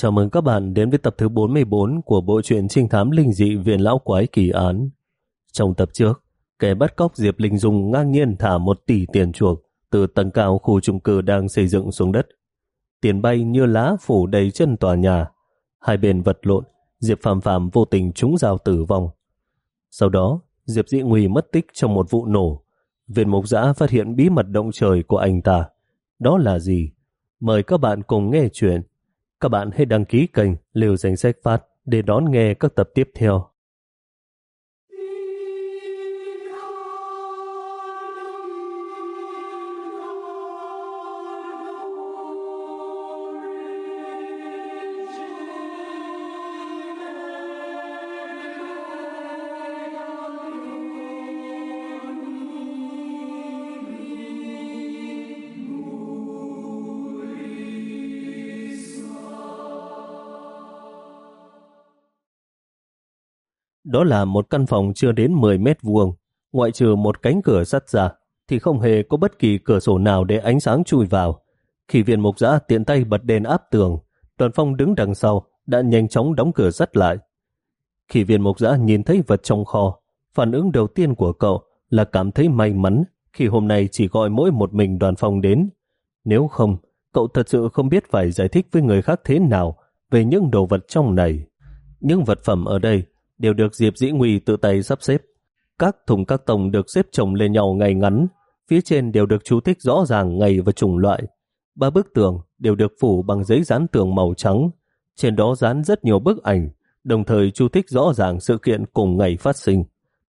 Chào mừng các bạn đến với tập thứ 44 của bộ truyện trinh thám linh dị Viện Lão Quái Kỳ Án. Trong tập trước, kẻ bắt cóc Diệp Linh Dung ngang nhiên thả một tỷ tiền chuộc từ tầng cao khu chung cư đang xây dựng xuống đất. Tiền bay như lá phủ đầy chân tòa nhà. Hai bên vật lộn, Diệp Phạm Phạm vô tình trúng dao tử vong. Sau đó, Diệp Dĩ Nguy mất tích trong một vụ nổ. Viện Mục Giã phát hiện bí mật động trời của anh ta. Đó là gì? Mời các bạn cùng nghe chuyện các bạn hãy đăng ký kênh Liều Danh Sách Phát để đón nghe các tập tiếp theo. Đó là một căn phòng chưa đến 10 mét vuông, ngoại trừ một cánh cửa sắt ra, thì không hề có bất kỳ cửa sổ nào để ánh sáng chui vào. Khi viên mục giã tiện tay bật đèn áp tường, đoàn phong đứng đằng sau đã nhanh chóng đóng cửa sắt lại. Khi viên mục giã nhìn thấy vật trong kho, phản ứng đầu tiên của cậu là cảm thấy may mắn khi hôm nay chỉ gọi mỗi một mình đoàn phong đến. Nếu không, cậu thật sự không biết phải giải thích với người khác thế nào về những đồ vật trong này. Những vật phẩm ở đây đều được Diệp Dĩ Nguy tự tay sắp xếp. Các thùng các tông được xếp chồng lên nhau ngày ngắn, phía trên đều được chú thích rõ ràng ngày và chủng loại. Ba bức tường đều được phủ bằng giấy dán tường màu trắng, trên đó dán rất nhiều bức ảnh, đồng thời chú thích rõ ràng sự kiện cùng ngày phát sinh.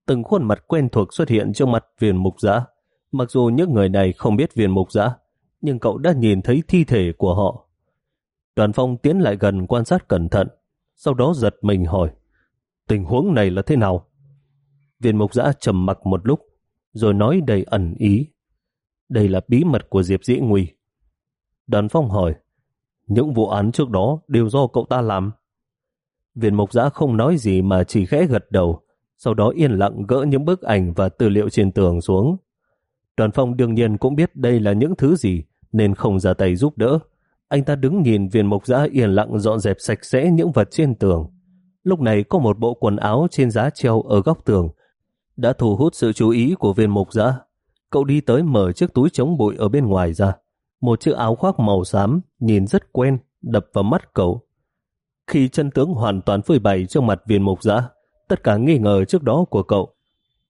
Từng khuôn mặt quen thuộc xuất hiện trước mặt viên mục giã. Mặc dù những người này không biết viên mục giã, nhưng cậu đã nhìn thấy thi thể của họ. Đoàn phong tiến lại gần quan sát cẩn thận, sau đó giật mình hỏi. Tình huống này là thế nào? Viên mục giã trầm mặc một lúc, rồi nói đầy ẩn ý. Đây là bí mật của Diệp Dĩ Nguy. Đoàn phong hỏi, những vụ án trước đó đều do cậu ta làm. Viên mục giã không nói gì mà chỉ khẽ gật đầu, sau đó yên lặng gỡ những bức ảnh và tư liệu trên tường xuống. Đoàn phong đương nhiên cũng biết đây là những thứ gì, nên không ra tay giúp đỡ. Anh ta đứng nhìn viên mục giã yên lặng dọn dẹp sạch sẽ những vật trên tường. Lúc này có một bộ quần áo trên giá treo ở góc tường đã thu hút sự chú ý của viên mục giã. Cậu đi tới mở chiếc túi chống bụi ở bên ngoài ra. Một chiếc áo khoác màu xám nhìn rất quen, đập vào mắt cậu. Khi chân tướng hoàn toàn phơi bày trong mặt viên mục giã, tất cả nghi ngờ trước đó của cậu.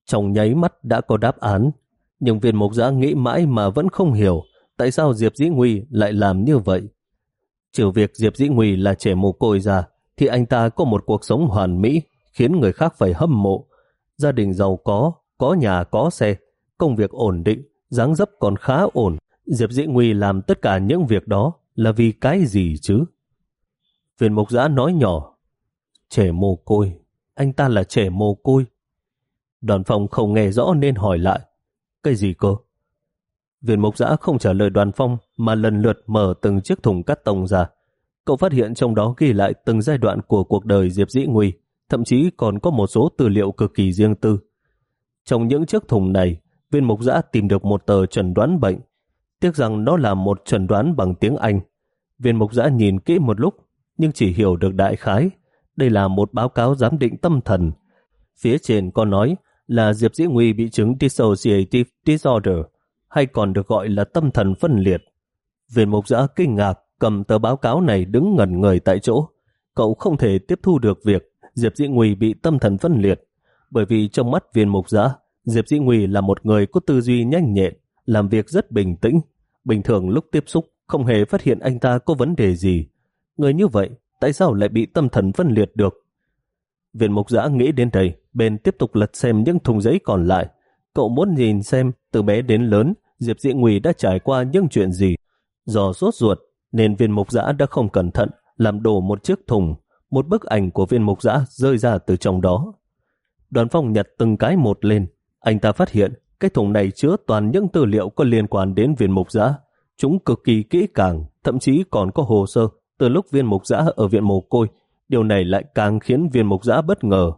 Trong nháy mắt đã có đáp án, nhưng viên mục giã nghĩ mãi mà vẫn không hiểu tại sao Diệp Dĩ Nguy lại làm như vậy. Trừ việc Diệp Dĩ Nguy là trẻ mồ côi ra, thì anh ta có một cuộc sống hoàn mỹ khiến người khác phải hâm mộ. Gia đình giàu có, có nhà có xe, công việc ổn định, dáng dấp còn khá ổn. Diệp Dĩ Nguy làm tất cả những việc đó là vì cái gì chứ? Viên mục giã nói nhỏ, trẻ mồ côi, anh ta là trẻ mồ côi. Đoàn phong không nghe rõ nên hỏi lại, cái gì cơ? Viên mục giã không trả lời đoàn phong mà lần lượt mở từng chiếc thùng cắt tông ra. Cậu phát hiện trong đó ghi lại từng giai đoạn của cuộc đời Diệp Dĩ Nguy, thậm chí còn có một số tư liệu cực kỳ riêng tư. Trong những chiếc thùng này, viên mục giã tìm được một tờ chuẩn đoán bệnh. Tiếc rằng nó là một chuẩn đoán bằng tiếng Anh. Viên mục giã nhìn kỹ một lúc, nhưng chỉ hiểu được đại khái. Đây là một báo cáo giám định tâm thần. Phía trên có nói là Diệp Dĩ Nguy bị chứng Dissociative Disorder, hay còn được gọi là tâm thần phân liệt. Viên mục giã kinh ngạc cầm tờ báo cáo này đứng ngẩn người tại chỗ. Cậu không thể tiếp thu được việc Diệp Dĩ Nguy bị tâm thần phân liệt, bởi vì trong mắt viên mục giã, Diệp Dĩ Nguy là một người có tư duy nhanh nhẹn, làm việc rất bình tĩnh. Bình thường lúc tiếp xúc, không hề phát hiện anh ta có vấn đề gì. Người như vậy, tại sao lại bị tâm thần phân liệt được? Viên mục giã nghĩ đến đây, bên tiếp tục lật xem những thùng giấy còn lại. Cậu muốn nhìn xem, từ bé đến lớn, Diệp Dĩ Nguy đã trải qua những chuyện gì. giò sốt ruột, nên viên mục giã đã không cẩn thận làm đổ một chiếc thùng, một bức ảnh của viên mục giã rơi ra từ trong đó. Đoàn phong nhặt từng cái một lên, anh ta phát hiện cái thùng này chứa toàn những tư liệu có liên quan đến viên mục giã. Chúng cực kỳ kỹ càng, thậm chí còn có hồ sơ từ lúc viên mục giã ở viện mồ côi. Điều này lại càng khiến viên mục giã bất ngờ.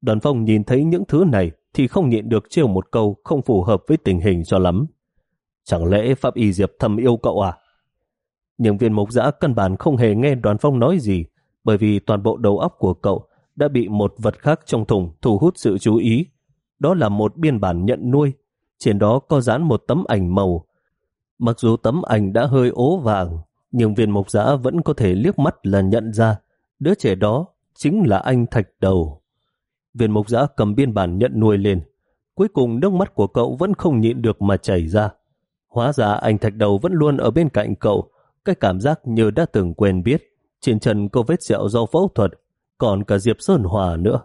Đoàn phong nhìn thấy những thứ này thì không nhịn được trêu một câu không phù hợp với tình hình cho lắm. Chẳng lẽ Pháp Y Diệp thầm yêu cậu à? Nhưng viên mục giã căn bản không hề nghe đoàn phong nói gì, bởi vì toàn bộ đầu óc của cậu đã bị một vật khác trong thùng thu hút sự chú ý. Đó là một biên bản nhận nuôi, trên đó có dán một tấm ảnh màu. Mặc dù tấm ảnh đã hơi ố vàng, nhưng viên mục giã vẫn có thể liếc mắt là nhận ra đứa trẻ đó chính là anh Thạch Đầu. Viên mục giã cầm biên bản nhận nuôi lên. Cuối cùng nước mắt của cậu vẫn không nhịn được mà chảy ra. Hóa ra anh Thạch Đầu vẫn luôn ở bên cạnh cậu, cái cảm giác như đã từng quen biết. Trên chân có vết sẹo do phẫu thuật, còn cả Diệp Sơn Hòa nữa.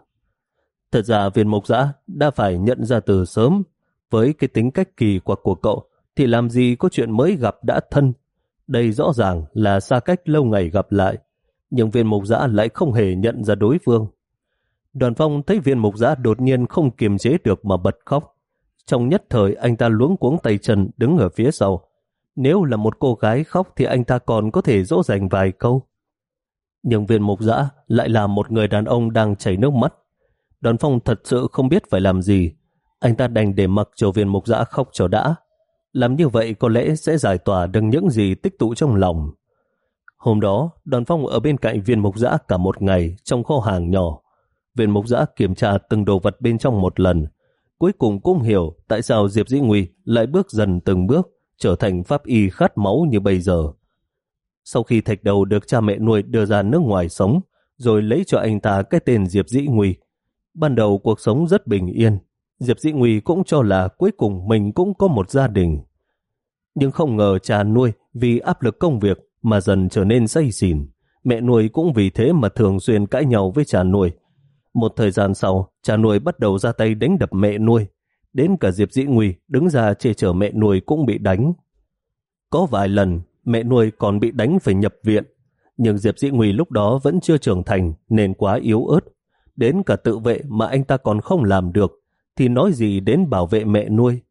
Thật ra viên mục giã đã phải nhận ra từ sớm, với cái tính cách kỳ quặc của cậu, thì làm gì có chuyện mới gặp đã thân. Đây rõ ràng là xa cách lâu ngày gặp lại, nhưng viên mục giã lại không hề nhận ra đối phương. Đoàn phong thấy viên mục giã đột nhiên không kiềm chế được mà bật khóc. Trong nhất thời anh ta luống cuống tay chân đứng ở phía sau. Nếu là một cô gái khóc thì anh ta còn có thể dỗ dành vài câu. Nhưng viên mục dã lại là một người đàn ông đang chảy nước mắt. Đoàn phong thật sự không biết phải làm gì. Anh ta đành để mặc cho viên mục dã khóc cho đã. Làm như vậy có lẽ sẽ giải tỏa được những gì tích tụ trong lòng. Hôm đó, đoàn phong ở bên cạnh viên mục dã cả một ngày trong kho hàng nhỏ. Viên mục dã kiểm tra từng đồ vật bên trong một lần. Cuối cùng cũng hiểu tại sao Diệp Dĩ Nguy lại bước dần từng bước trở thành pháp y khát máu như bây giờ. Sau khi thạch đầu được cha mẹ nuôi đưa ra nước ngoài sống, rồi lấy cho anh ta cái tên Diệp Dĩ Nguy. Ban đầu cuộc sống rất bình yên, Diệp Dĩ Nguy cũng cho là cuối cùng mình cũng có một gia đình. Nhưng không ngờ cha nuôi vì áp lực công việc mà dần trở nên say xỉn. Mẹ nuôi cũng vì thế mà thường xuyên cãi nhau với cha nuôi. Một thời gian sau, cha nuôi bắt đầu ra tay đánh đập mẹ nuôi. Đến cả Diệp Dĩ Nguy đứng ra che chở mẹ nuôi cũng bị đánh. Có vài lần, mẹ nuôi còn bị đánh phải nhập viện. Nhưng Diệp Dĩ Nguy lúc đó vẫn chưa trưởng thành nên quá yếu ớt. Đến cả tự vệ mà anh ta còn không làm được thì nói gì đến bảo vệ mẹ nuôi.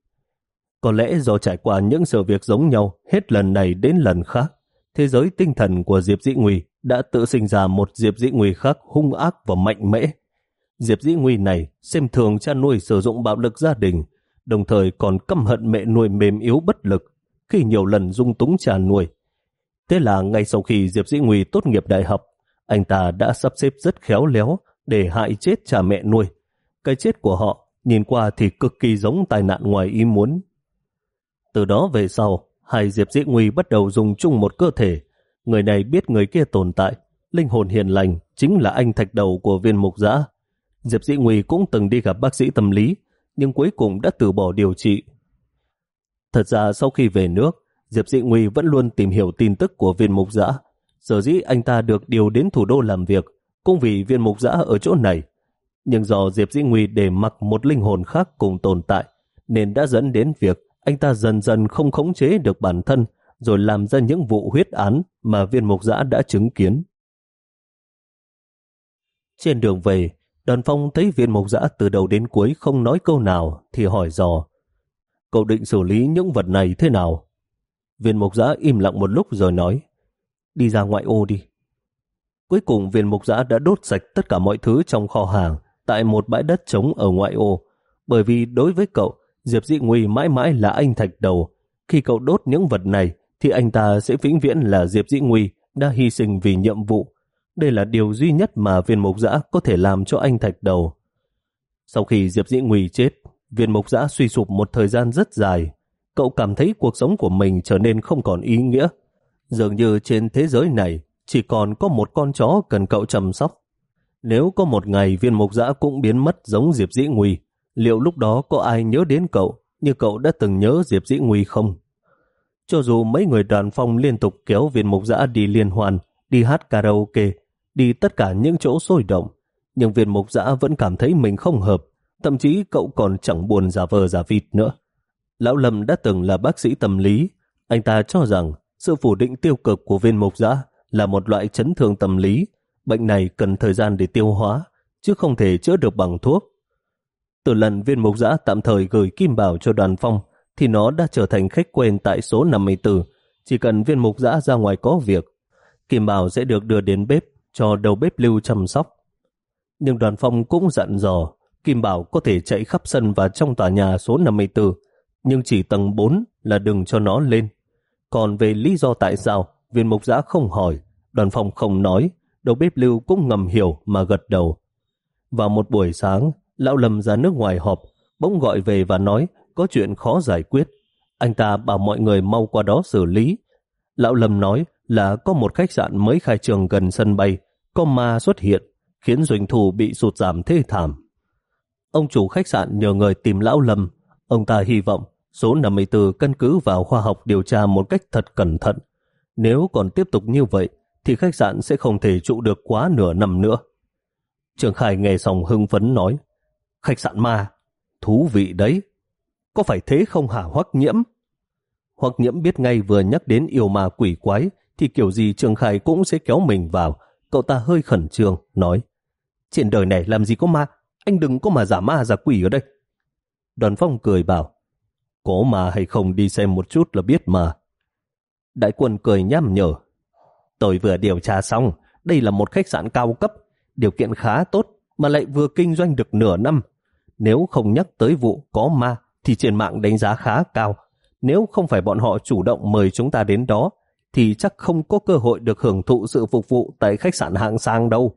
Có lẽ do trải qua những sự việc giống nhau hết lần này đến lần khác, thế giới tinh thần của Diệp Dĩ Nguy đã tự sinh ra một Diệp Dĩ Nguy khác hung ác và mạnh mẽ. Diệp Dĩ Nguy này xem thường cha nuôi sử dụng bạo lực gia đình, đồng thời còn căm hận mẹ nuôi mềm yếu bất lực khi nhiều lần dung túng cha nuôi. Thế là ngay sau khi Diệp Dĩ Nguy tốt nghiệp đại học, anh ta đã sắp xếp rất khéo léo để hại chết cha mẹ nuôi. Cái chết của họ nhìn qua thì cực kỳ giống tai nạn ngoài ý muốn. Từ đó về sau, hai Diệp Dĩ Nguy bắt đầu dùng chung một cơ thể. Người này biết người kia tồn tại. Linh hồn hiền lành chính là anh thạch đầu của viên mục giã. Diệp Dĩ Nguy cũng từng đi gặp bác sĩ tâm lý, nhưng cuối cùng đã từ bỏ điều trị. Thật ra sau khi về nước, Diệp Dĩ Nguy vẫn luôn tìm hiểu tin tức của viên mục giã. Sở dĩ anh ta được điều đến thủ đô làm việc, cũng vì viên mục giã ở chỗ này. Nhưng do Diệp Dĩ Nguy để mặc một linh hồn khác cùng tồn tại, nên đã dẫn đến việc anh ta dần dần không khống chế được bản thân rồi làm ra những vụ huyết án mà viên mục giã đã chứng kiến. Trên đường về, đoàn phong thấy viên mộc giã từ đầu đến cuối không nói câu nào thì hỏi dò cậu định xử lý những vật này thế nào? Viên mục giã im lặng một lúc rồi nói đi ra ngoại ô đi. Cuối cùng viên mục giã đã đốt sạch tất cả mọi thứ trong kho hàng tại một bãi đất trống ở ngoại ô bởi vì đối với cậu Diệp Dị Nguy mãi mãi là anh thạch đầu. Khi cậu đốt những vật này, thì anh ta sẽ vĩnh viễn là Diệp Dị Nguy đã hy sinh vì nhiệm vụ. Đây là điều duy nhất mà viên mục giã có thể làm cho anh thạch đầu. Sau khi Diệp Dĩ Nguy chết, viên mục giã suy sụp một thời gian rất dài. Cậu cảm thấy cuộc sống của mình trở nên không còn ý nghĩa. Dường như trên thế giới này chỉ còn có một con chó cần cậu chăm sóc. Nếu có một ngày viên mục giã cũng biến mất giống Diệp Dĩ Nguy, liệu lúc đó có ai nhớ đến cậu như cậu đã từng nhớ Diệp Dĩ Nguy không? Cho dù mấy người đoàn phong liên tục kéo viên mục giã đi liên hoàn đi hát karaoke, đi tất cả những chỗ sôi động, nhưng viên mục giã vẫn cảm thấy mình không hợp, thậm chí cậu còn chẳng buồn giả vờ giả vịt nữa. Lão Lâm đã từng là bác sĩ tâm lý, anh ta cho rằng sự phủ định tiêu cực của viên mục giã là một loại chấn thương tâm lý, bệnh này cần thời gian để tiêu hóa, chứ không thể chữa được bằng thuốc. Từ lần viên mục giã tạm thời gửi kim bảo cho đoàn phong, thì nó đã trở thành khách quen tại số 54. Chỉ cần viên mục giã ra ngoài có việc, kim bảo sẽ được đưa đến bếp cho đầu bếp lưu chăm sóc. Nhưng đoàn phong cũng dặn dò, Kim Bảo có thể chạy khắp sân và trong tòa nhà số 54, nhưng chỉ tầng 4 là đừng cho nó lên. Còn về lý do tại sao viên mục giã không hỏi, đoàn phòng không nói, đầu bếp lưu cũng ngầm hiểu mà gật đầu. Vào một buổi sáng, lão Lâm ra nước ngoài họp, bỗng gọi về và nói có chuyện khó giải quyết. Anh ta bảo mọi người mau qua đó xử lý. Lão Lâm nói là có một khách sạn mới khai trường gần sân bay, có ma xuất hiện, khiến doanh thu bị sụt giảm thê thảm. Ông chủ khách sạn nhờ người tìm Lão Lâm. Ông ta hy vọng số 54 căn cứ vào khoa học điều tra một cách thật cẩn thận. Nếu còn tiếp tục như vậy, thì khách sạn sẽ không thể trụ được quá nửa năm nữa. Trường Khải nghe xong hưng phấn nói, khách sạn ma, thú vị đấy. Có phải thế không hả hoắc nhiễm? Hoắc nhiễm biết ngay vừa nhắc đến yêu ma quỷ quái, thì kiểu gì Trường Khải cũng sẽ kéo mình vào. Cậu ta hơi khẩn trương, nói, trên đời này làm gì có ma, anh đừng có mà giả ma giả quỷ ở đây. Đoàn phong cười bảo, có ma hay không đi xem một chút là biết mà. Đại quân cười nhăm nhở, tôi vừa điều tra xong, đây là một khách sạn cao cấp, điều kiện khá tốt mà lại vừa kinh doanh được nửa năm. Nếu không nhắc tới vụ có ma thì trên mạng đánh giá khá cao. Nếu không phải bọn họ chủ động mời chúng ta đến đó thì chắc không có cơ hội được hưởng thụ sự phục vụ tại khách sạn hạng sang đâu.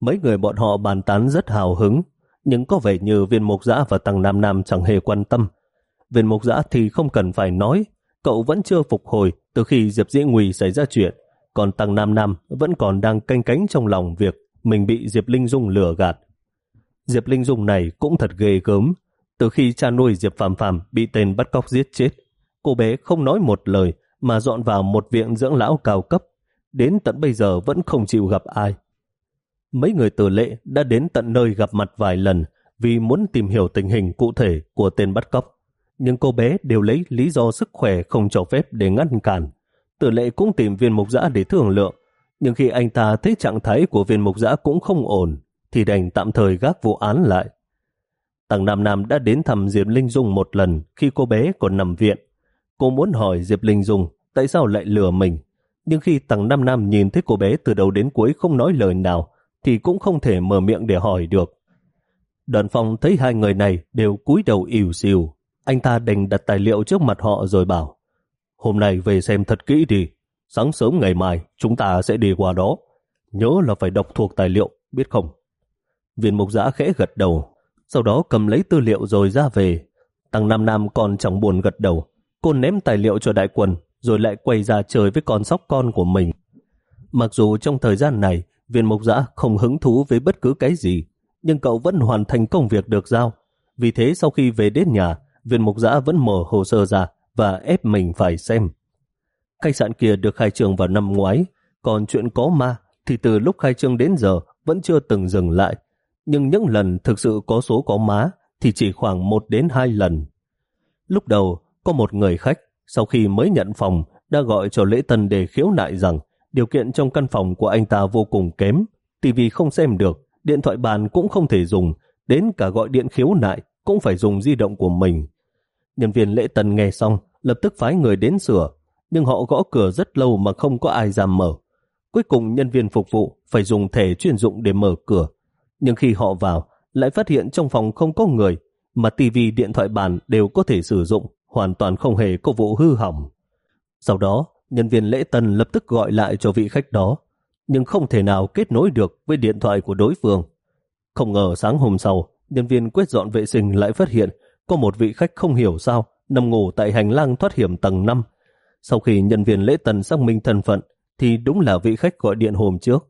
Mấy người bọn họ bàn tán rất hào hứng, nhưng có vẻ như viên mục giã và tăng Nam Nam chẳng hề quan tâm. Viên mục giã thì không cần phải nói, cậu vẫn chưa phục hồi từ khi Diệp Dĩ Nguy xảy ra chuyện, còn tăng Nam Nam vẫn còn đang canh cánh trong lòng việc mình bị Diệp Linh Dung lừa gạt. Diệp Linh Dung này cũng thật ghê gớm. Từ khi cha nuôi Diệp Phạm Phạm bị tên bắt cóc giết chết, cô bé không nói một lời mà dọn vào một viện dưỡng lão cao cấp. Đến tận bây giờ vẫn không chịu gặp ai. Mấy người tử lệ đã đến tận nơi gặp mặt vài lần vì muốn tìm hiểu tình hình cụ thể của tên bắt cóc. Nhưng cô bé đều lấy lý do sức khỏe không cho phép để ngăn cản. Tử lệ cũng tìm viên mục giã để thương lượng. Nhưng khi anh ta thấy trạng thái của viên mục giã cũng không ổn, thì đành tạm thời gác vụ án lại. Tàng Nam Nam đã đến thăm Diệp Linh Dung một lần khi cô bé còn nằm viện. Cô muốn hỏi Diệp Linh Dung tại sao lại lừa mình. Nhưng khi tăng Nam Nam nhìn thấy cô bé từ đầu đến cuối không nói lời nào, thì cũng không thể mở miệng để hỏi được. Đoàn phòng thấy hai người này đều cúi đầu ỉu xìu. Anh ta đành đặt tài liệu trước mặt họ rồi bảo Hôm nay về xem thật kỹ đi. Sáng sớm ngày mai chúng ta sẽ đi qua đó. Nhớ là phải đọc thuộc tài liệu, biết không? Viên mục giã khẽ gật đầu, sau đó cầm lấy tư liệu rồi ra về. Tăng Nam Nam còn chẳng buồn gật đầu. Cô ném tài liệu cho đại quần, rồi lại quay ra chơi với con sóc con của mình. Mặc dù trong thời gian này, viên mục giã không hứng thú với bất cứ cái gì, nhưng cậu vẫn hoàn thành công việc được giao. Vì thế sau khi về đến nhà, viên mục giã vẫn mở hồ sơ ra và ép mình phải xem. Khách sạn kia được khai trương vào năm ngoái, còn chuyện có ma thì từ lúc khai trương đến giờ vẫn chưa từng dừng lại nhưng những lần thực sự có số có má thì chỉ khoảng một đến hai lần. Lúc đầu, có một người khách sau khi mới nhận phòng đã gọi cho lễ tân để khiếu nại rằng điều kiện trong căn phòng của anh ta vô cùng kém, tivi không xem được, điện thoại bàn cũng không thể dùng, đến cả gọi điện khiếu nại cũng phải dùng di động của mình. Nhân viên lễ tân nghe xong, lập tức phái người đến sửa, nhưng họ gõ cửa rất lâu mà không có ai dám mở. Cuối cùng nhân viên phục vụ phải dùng thẻ chuyên dụng để mở cửa, nhưng khi họ vào, lại phát hiện trong phòng không có người, mà tivi điện thoại bàn đều có thể sử dụng, hoàn toàn không hề có vụ hư hỏng. Sau đó, nhân viên lễ tân lập tức gọi lại cho vị khách đó, nhưng không thể nào kết nối được với điện thoại của đối phương. Không ngờ sáng hôm sau, nhân viên quét dọn vệ sinh lại phát hiện có một vị khách không hiểu sao nằm ngủ tại hành lang thoát hiểm tầng 5. Sau khi nhân viên lễ tân xác minh thân phận, thì đúng là vị khách gọi điện hôm trước.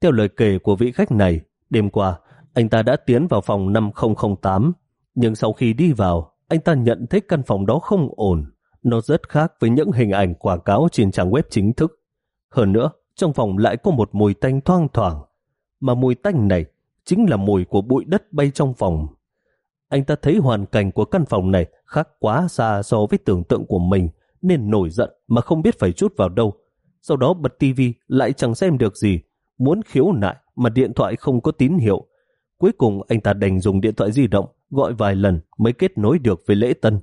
Theo lời kể của vị khách này, Đêm qua, anh ta đã tiến vào phòng 5008, nhưng sau khi đi vào, anh ta nhận thấy căn phòng đó không ổn. Nó rất khác với những hình ảnh quảng cáo trên trang web chính thức. Hơn nữa, trong phòng lại có một mùi tanh thoang thoảng. Mà mùi tanh này chính là mùi của bụi đất bay trong phòng. Anh ta thấy hoàn cảnh của căn phòng này khác quá xa so với tưởng tượng của mình, nên nổi giận mà không biết phải chút vào đâu. Sau đó bật tivi lại chẳng xem được gì, muốn khiếu nại mà điện thoại không có tín hiệu. Cuối cùng anh ta đành dùng điện thoại di động gọi vài lần mới kết nối được với lễ tân.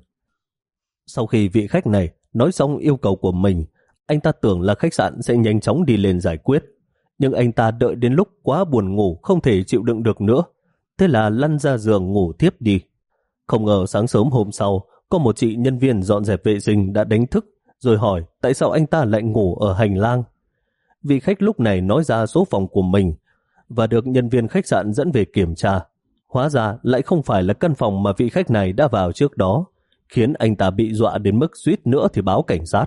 Sau khi vị khách này nói xong yêu cầu của mình, anh ta tưởng là khách sạn sẽ nhanh chóng đi lên giải quyết. Nhưng anh ta đợi đến lúc quá buồn ngủ không thể chịu đựng được nữa. Thế là lăn ra giường ngủ tiếp đi. Không ngờ sáng sớm hôm sau, có một chị nhân viên dọn dẹp vệ sinh đã đánh thức, rồi hỏi tại sao anh ta lại ngủ ở hành lang. Vị khách lúc này nói ra số phòng của mình và được nhân viên khách sạn dẫn về kiểm tra. Hóa ra lại không phải là căn phòng mà vị khách này đã vào trước đó, khiến anh ta bị dọa đến mức suýt nữa thì báo cảnh sát.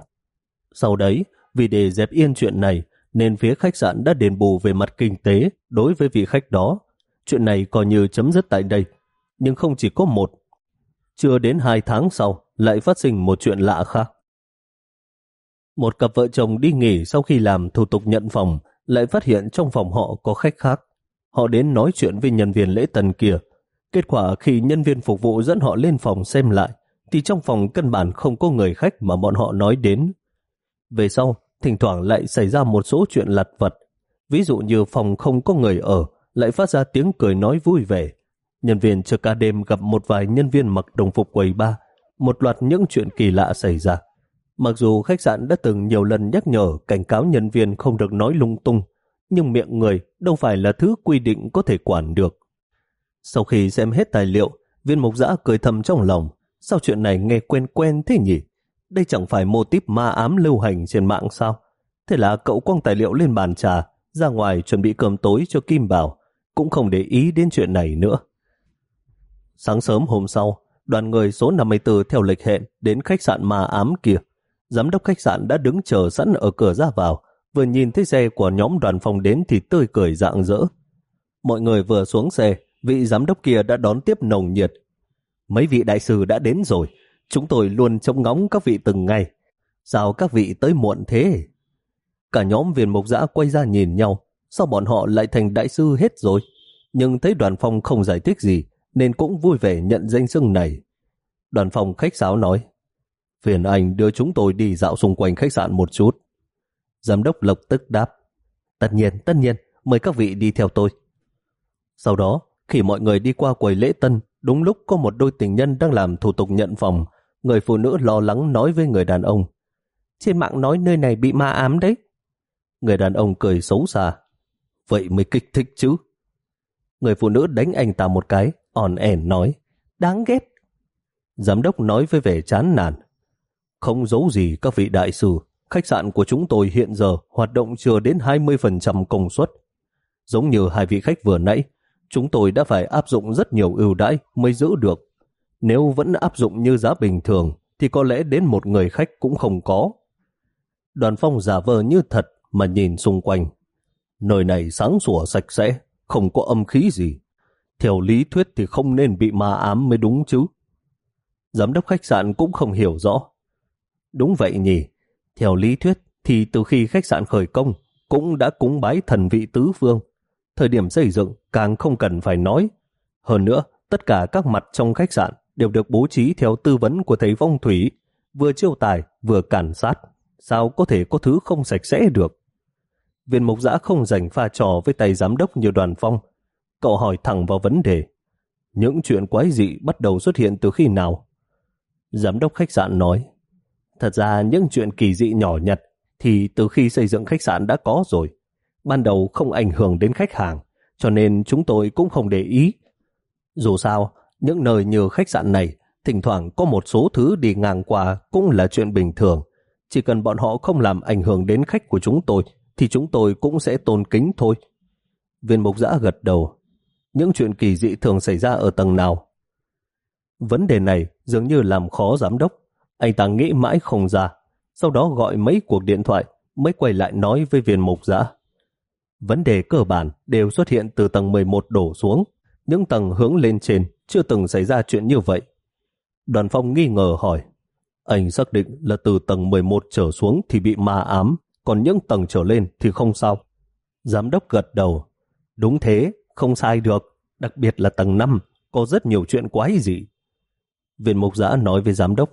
Sau đấy, vì để dẹp yên chuyện này, nên phía khách sạn đã đền bù về mặt kinh tế đối với vị khách đó. Chuyện này coi như chấm dứt tại đây. Nhưng không chỉ có một. Chưa đến hai tháng sau, lại phát sinh một chuyện lạ khác. Một cặp vợ chồng đi nghỉ sau khi làm thủ tục nhận phòng, lại phát hiện trong phòng họ có khách khác. Họ đến nói chuyện với nhân viên lễ tân kia. Kết quả khi nhân viên phục vụ dẫn họ lên phòng xem lại, thì trong phòng căn bản không có người khách mà bọn họ nói đến. Về sau, thỉnh thoảng lại xảy ra một số chuyện lặt vật. Ví dụ như phòng không có người ở, lại phát ra tiếng cười nói vui vẻ. Nhân viên chờ ca đêm gặp một vài nhân viên mặc đồng phục quầy ba, một loạt những chuyện kỳ lạ xảy ra. Mặc dù khách sạn đã từng nhiều lần nhắc nhở cảnh cáo nhân viên không được nói lung tung, nhưng miệng người đâu phải là thứ quy định có thể quản được. Sau khi xem hết tài liệu, viên mục giã cười thầm trong lòng, sao chuyện này nghe quen quen thế nhỉ? Đây chẳng phải mô típ ma ám lưu hành trên mạng sao? Thế là cậu quăng tài liệu lên bàn trà, ra ngoài chuẩn bị cơm tối cho Kim Bảo, cũng không để ý đến chuyện này nữa. Sáng sớm hôm sau, đoàn người số 54 theo lịch hẹn đến khách sạn ma ám kia. Giám đốc khách sạn đã đứng chờ sẵn ở cửa ra vào, vừa nhìn thấy xe của nhóm đoàn phòng đến thì tươi cười rạng rỡ. Mọi người vừa xuống xe, vị giám đốc kia đã đón tiếp nồng nhiệt. Mấy vị đại sư đã đến rồi, chúng tôi luôn trông ngóng các vị từng ngày. Sao các vị tới muộn thế? Cả nhóm viên mục giã quay ra nhìn nhau, sao bọn họ lại thành đại sư hết rồi? Nhưng thấy đoàn phòng không giải thích gì, nên cũng vui vẻ nhận danh xưng này. Đoàn phòng khách sáo nói, phiền anh đưa chúng tôi đi dạo xung quanh khách sạn một chút. Giám đốc lập tức đáp, tất nhiên, tất nhiên, mời các vị đi theo tôi. Sau đó, khi mọi người đi qua quầy lễ tân, đúng lúc có một đôi tình nhân đang làm thủ tục nhận phòng, người phụ nữ lo lắng nói với người đàn ông. Trên mạng nói nơi này bị ma ám đấy. Người đàn ông cười xấu xa. Vậy mới kích thích chứ. Người phụ nữ đánh anh ta một cái, òn ẻn nói. Đáng ghét. Giám đốc nói với vẻ chán nản. Không giấu gì các vị đại sư, khách sạn của chúng tôi hiện giờ hoạt động chưa đến 20% công suất. Giống như hai vị khách vừa nãy, chúng tôi đã phải áp dụng rất nhiều ưu đãi mới giữ được. Nếu vẫn áp dụng như giá bình thường, thì có lẽ đến một người khách cũng không có. Đoàn phong giả vờ như thật mà nhìn xung quanh. Nơi này sáng sủa sạch sẽ, không có âm khí gì. Theo lý thuyết thì không nên bị ma ám mới đúng chứ. Giám đốc khách sạn cũng không hiểu rõ. Đúng vậy nhỉ, theo lý thuyết thì từ khi khách sạn khởi công cũng đã cúng bái thần vị tứ phương. Thời điểm xây dựng càng không cần phải nói. Hơn nữa, tất cả các mặt trong khách sạn đều được bố trí theo tư vấn của thầy phong thủy, vừa chiêu tài vừa cản sát. Sao có thể có thứ không sạch sẽ được? Viên mục giã không dành pha trò với tay giám đốc như đoàn phong. Cậu hỏi thẳng vào vấn đề. Những chuyện quái dị bắt đầu xuất hiện từ khi nào? Giám đốc khách sạn nói. Thật ra những chuyện kỳ dị nhỏ nhặt thì từ khi xây dựng khách sạn đã có rồi. Ban đầu không ảnh hưởng đến khách hàng, cho nên chúng tôi cũng không để ý. Dù sao, những nơi như khách sạn này, thỉnh thoảng có một số thứ đi ngang qua cũng là chuyện bình thường. Chỉ cần bọn họ không làm ảnh hưởng đến khách của chúng tôi, thì chúng tôi cũng sẽ tôn kính thôi. Viên mục giã gật đầu. Những chuyện kỳ dị thường xảy ra ở tầng nào? Vấn đề này dường như làm khó giám đốc. Anh ta nghĩ mãi không ra. Sau đó gọi mấy cuộc điện thoại mới quay lại nói với viên mục giã. Vấn đề cơ bản đều xuất hiện từ tầng 11 đổ xuống. Những tầng hướng lên trên chưa từng xảy ra chuyện như vậy. Đoàn phong nghi ngờ hỏi. Anh xác định là từ tầng 11 trở xuống thì bị ma ám, còn những tầng trở lên thì không sao. Giám đốc gật đầu. Đúng thế, không sai được. Đặc biệt là tầng 5, có rất nhiều chuyện quái gì. Viện mục giã nói với giám đốc.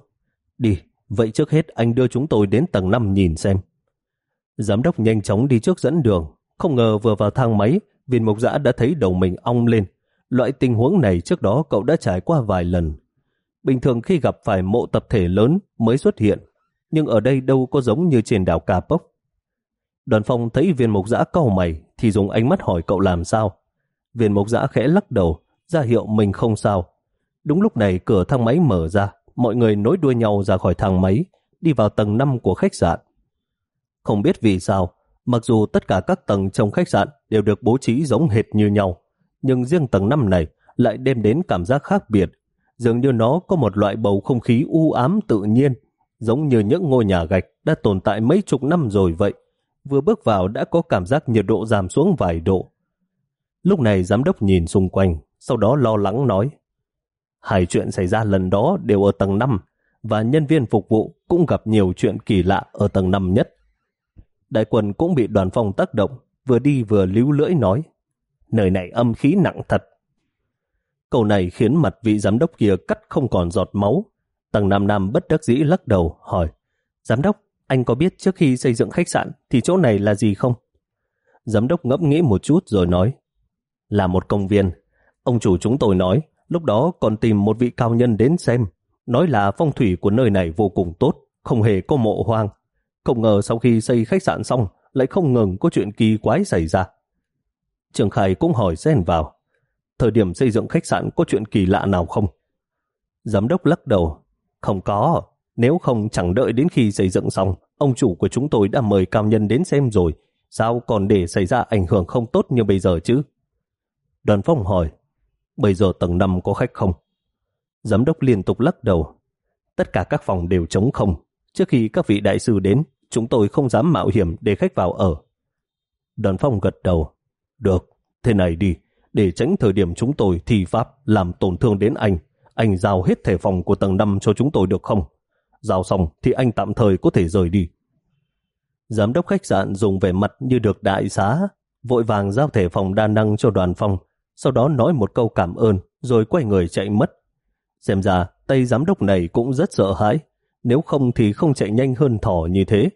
Đi, vậy trước hết anh đưa chúng tôi đến tầng 5 nhìn xem. Giám đốc nhanh chóng đi trước dẫn đường. Không ngờ vừa vào thang máy, viên mục giã đã thấy đầu mình ong lên. Loại tình huống này trước đó cậu đã trải qua vài lần. Bình thường khi gặp phải mộ tập thể lớn mới xuất hiện, nhưng ở đây đâu có giống như trên đảo Cà Pốc. Đoàn phong thấy viên mục giã cau mày thì dùng ánh mắt hỏi cậu làm sao. Viên mục giã khẽ lắc đầu, ra hiệu mình không sao. Đúng lúc này cửa thang máy mở ra, mọi người nối đuôi nhau ra khỏi thang máy, đi vào tầng 5 của khách sạn. Không biết vì sao, mặc dù tất cả các tầng trong khách sạn đều được bố trí giống hệt như nhau, nhưng riêng tầng 5 này lại đem đến cảm giác khác biệt, dường như nó có một loại bầu không khí u ám tự nhiên, giống như những ngôi nhà gạch đã tồn tại mấy chục năm rồi vậy. Vừa bước vào đã có cảm giác nhiệt độ giảm xuống vài độ. Lúc này giám đốc nhìn xung quanh, sau đó lo lắng nói, Hai chuyện xảy ra lần đó đều ở tầng 5, và nhân viên phục vụ cũng gặp nhiều chuyện kỳ lạ ở tầng 5 nhất. Đại quần cũng bị đoàn phòng tác động, vừa đi vừa líu lưỡi nói, nơi này âm khí nặng thật. Câu này khiến mặt vị giám đốc kia cắt không còn giọt máu. Tầng Nam Nam bất đắc dĩ lắc đầu, hỏi, Giám đốc, anh có biết trước khi xây dựng khách sạn thì chỗ này là gì không? Giám đốc ngẫm nghĩ một chút rồi nói, là một công viên. Ông chủ chúng tôi nói, lúc đó còn tìm một vị cao nhân đến xem, nói là phong thủy của nơi này vô cùng tốt, không hề có mộ hoang. Không ngờ sau khi xây khách sạn xong, lại không ngừng có chuyện kỳ quái xảy ra. Trường Khải cũng hỏi xen vào, thời điểm xây dựng khách sạn có chuyện kỳ lạ nào không? Giám đốc lắc đầu, không có, nếu không chẳng đợi đến khi xây dựng xong, ông chủ của chúng tôi đã mời cao nhân đến xem rồi, sao còn để xảy ra ảnh hưởng không tốt như bây giờ chứ? Đoàn phong hỏi, bây giờ tầng 5 có khách không? Giám đốc liên tục lắc đầu, tất cả các phòng đều trống không. Trước khi các vị đại sư đến, chúng tôi không dám mạo hiểm để khách vào ở. Đoàn phong gật đầu, được, thế này đi, để tránh thời điểm chúng tôi thi pháp làm tổn thương đến anh, anh giao hết thẻ phòng của tầng 5 cho chúng tôi được không? Giao xong thì anh tạm thời có thể rời đi. Giám đốc khách sạn dùng vẻ mặt như được đại xá, vội vàng giao thẻ phòng đa năng cho đoàn phong, sau đó nói một câu cảm ơn, rồi quay người chạy mất. Xem ra, tay giám đốc này cũng rất sợ hãi, nếu không thì không chạy nhanh hơn thỏ như thế.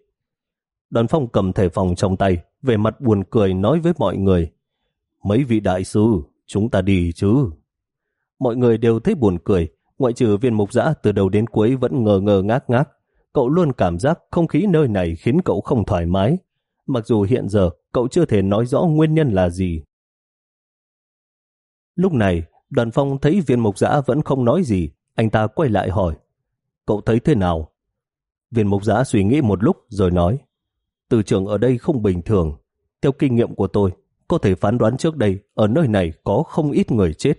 Đoàn phong cầm thẻ phòng trong tay, về mặt buồn cười nói với mọi người, mấy vị đại sư, chúng ta đi chứ. Mọi người đều thấy buồn cười, ngoại trừ viên mục giã từ đầu đến cuối vẫn ngờ ngờ ngác ngác. Cậu luôn cảm giác không khí nơi này khiến cậu không thoải mái. Mặc dù hiện giờ cậu chưa thể nói rõ nguyên nhân là gì. Lúc này, đoàn phong thấy viên mục giã vẫn không nói gì. Anh ta quay lại hỏi, cậu thấy thế nào? Viên mục giã suy nghĩ một lúc rồi nói, từ trường ở đây không bình thường. Theo kinh nghiệm của tôi, có thể phán đoán trước đây ở nơi này có không ít người chết.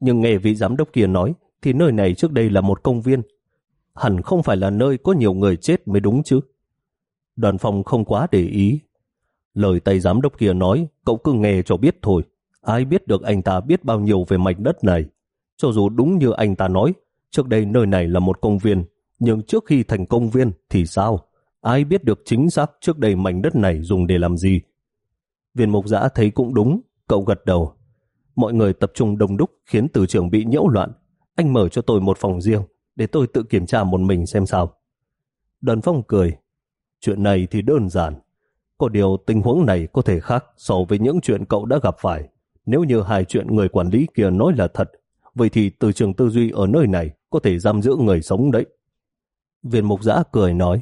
Nhưng nghe vị giám đốc kia nói thì nơi này trước đây là một công viên. Hẳn không phải là nơi có nhiều người chết mới đúng chứ. Đoàn phòng không quá để ý. Lời tay giám đốc kia nói cậu cứ nghe cho biết thôi. Ai biết được anh ta biết bao nhiêu về mảnh đất này. Cho dù đúng như anh ta nói, trước đây nơi này là một công viên, nhưng trước khi thành công viên thì sao? Ai biết được chính xác trước đây mảnh đất này dùng để làm gì? Viên mục giã thấy cũng đúng, cậu gật đầu. Mọi người tập trung đông đúc khiến từ trường bị nhiễu loạn. Anh mở cho tôi một phòng riêng để tôi tự kiểm tra một mình xem sao. Đoàn phong cười. Chuyện này thì đơn giản. Có điều tình huống này có thể khác so với những chuyện cậu đã gặp phải. Nếu như hai chuyện người quản lý kia nói là thật, vậy thì từ trường tư duy ở nơi này có thể giam giữ người sống đấy. Viên mục giã cười nói,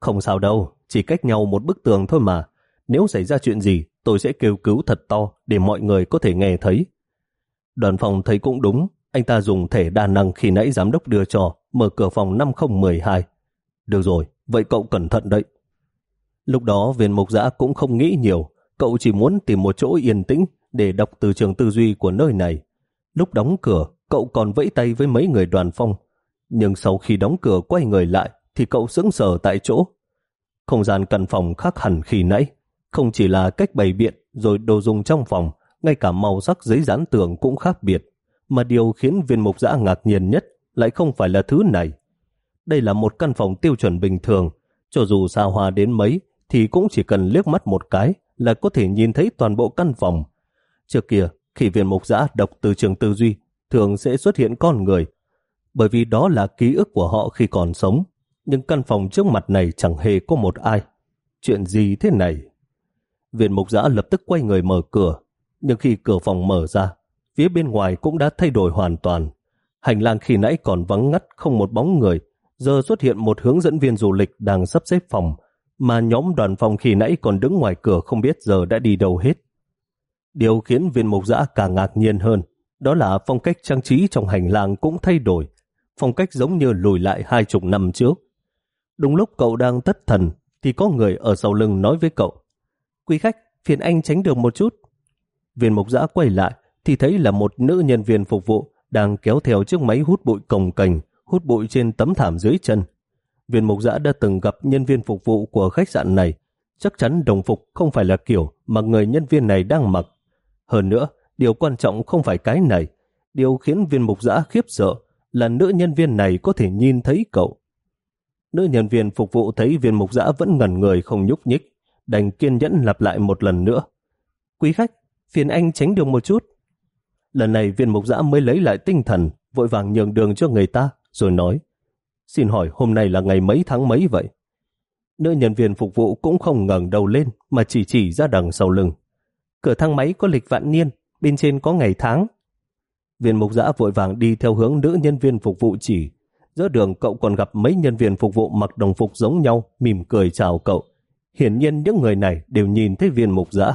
không sao đâu, chỉ cách nhau một bức tường thôi mà. Nếu xảy ra chuyện gì, tôi sẽ kêu cứu thật to để mọi người có thể nghe thấy. Đoàn phòng thấy cũng đúng, anh ta dùng thể đa năng khi nãy giám đốc đưa cho, mở cửa phòng 5012. Được rồi, vậy cậu cẩn thận đấy. Lúc đó viên mục giã cũng không nghĩ nhiều, cậu chỉ muốn tìm một chỗ yên tĩnh để đọc từ trường tư duy của nơi này. Lúc đóng cửa, cậu còn vẫy tay với mấy người đoàn phong. Nhưng sau khi đóng cửa quay người lại, thì cậu sững sờ tại chỗ. Không gian căn phòng khác hẳn khi nãy. Không chỉ là cách bày biện rồi đồ dùng trong phòng, ngay cả màu sắc giấy dán tường cũng khác biệt. Mà điều khiến viên mục giã ngạc nhiên nhất lại không phải là thứ này. Đây là một căn phòng tiêu chuẩn bình thường, cho dù xa hoa đến mấy thì cũng chỉ cần liếc mắt một cái là có thể nhìn thấy toàn bộ căn phòng. Trước kia, khi viên mục giã đọc từ trường tư duy, thường sẽ xuất hiện con người, bởi vì đó là ký ức của họ khi còn sống. Nhưng căn phòng trước mặt này chẳng hề có một ai. Chuyện gì thế này? Viện mục giã lập tức quay người mở cửa, nhưng khi cửa phòng mở ra, phía bên ngoài cũng đã thay đổi hoàn toàn. Hành lang khi nãy còn vắng ngắt không một bóng người, giờ xuất hiện một hướng dẫn viên du lịch đang sắp xếp phòng, mà nhóm đoàn phòng khi nãy còn đứng ngoài cửa không biết giờ đã đi đâu hết. Điều khiến viên mục giã càng ngạc nhiên hơn, đó là phong cách trang trí trong hành lang cũng thay đổi, phong cách giống như lùi lại hai chục năm trước. Đúng lúc cậu đang tất thần, thì có người ở sau lưng nói với cậu. Quý khách, phiền anh tránh đường một chút. Viên mục giã quay lại, thì thấy là một nữ nhân viên phục vụ đang kéo theo chiếc máy hút bụi cồng cành, hút bụi trên tấm thảm dưới chân. Viên mục giã đã từng gặp nhân viên phục vụ của khách sạn này. Chắc chắn đồng phục không phải là kiểu mà người nhân viên này đang mặc. Hơn nữa, điều quan trọng không phải cái này. Điều khiến viên mục giã khiếp sợ là nữ nhân viên này có thể nhìn thấy cậu. Nữ nhân viên phục vụ thấy viên mục giã vẫn ngẩn người không nhúc nhích, đành kiên nhẫn lặp lại một lần nữa. Quý khách, phiền anh tránh đường một chút. Lần này viên mục giã mới lấy lại tinh thần, vội vàng nhường đường cho người ta, rồi nói, xin hỏi hôm nay là ngày mấy tháng mấy vậy? Nữ nhân viên phục vụ cũng không ngẩng đầu lên, mà chỉ chỉ ra đằng sau lưng. Cửa thang máy có lịch vạn niên, bên trên có ngày tháng. Viên mục giã vội vàng đi theo hướng nữ nhân viên phục vụ chỉ. Giữa đường cậu còn gặp mấy nhân viên phục vụ mặc đồng phục giống nhau, mỉm cười chào cậu. Hiển nhiên những người này đều nhìn thấy viên mục giã.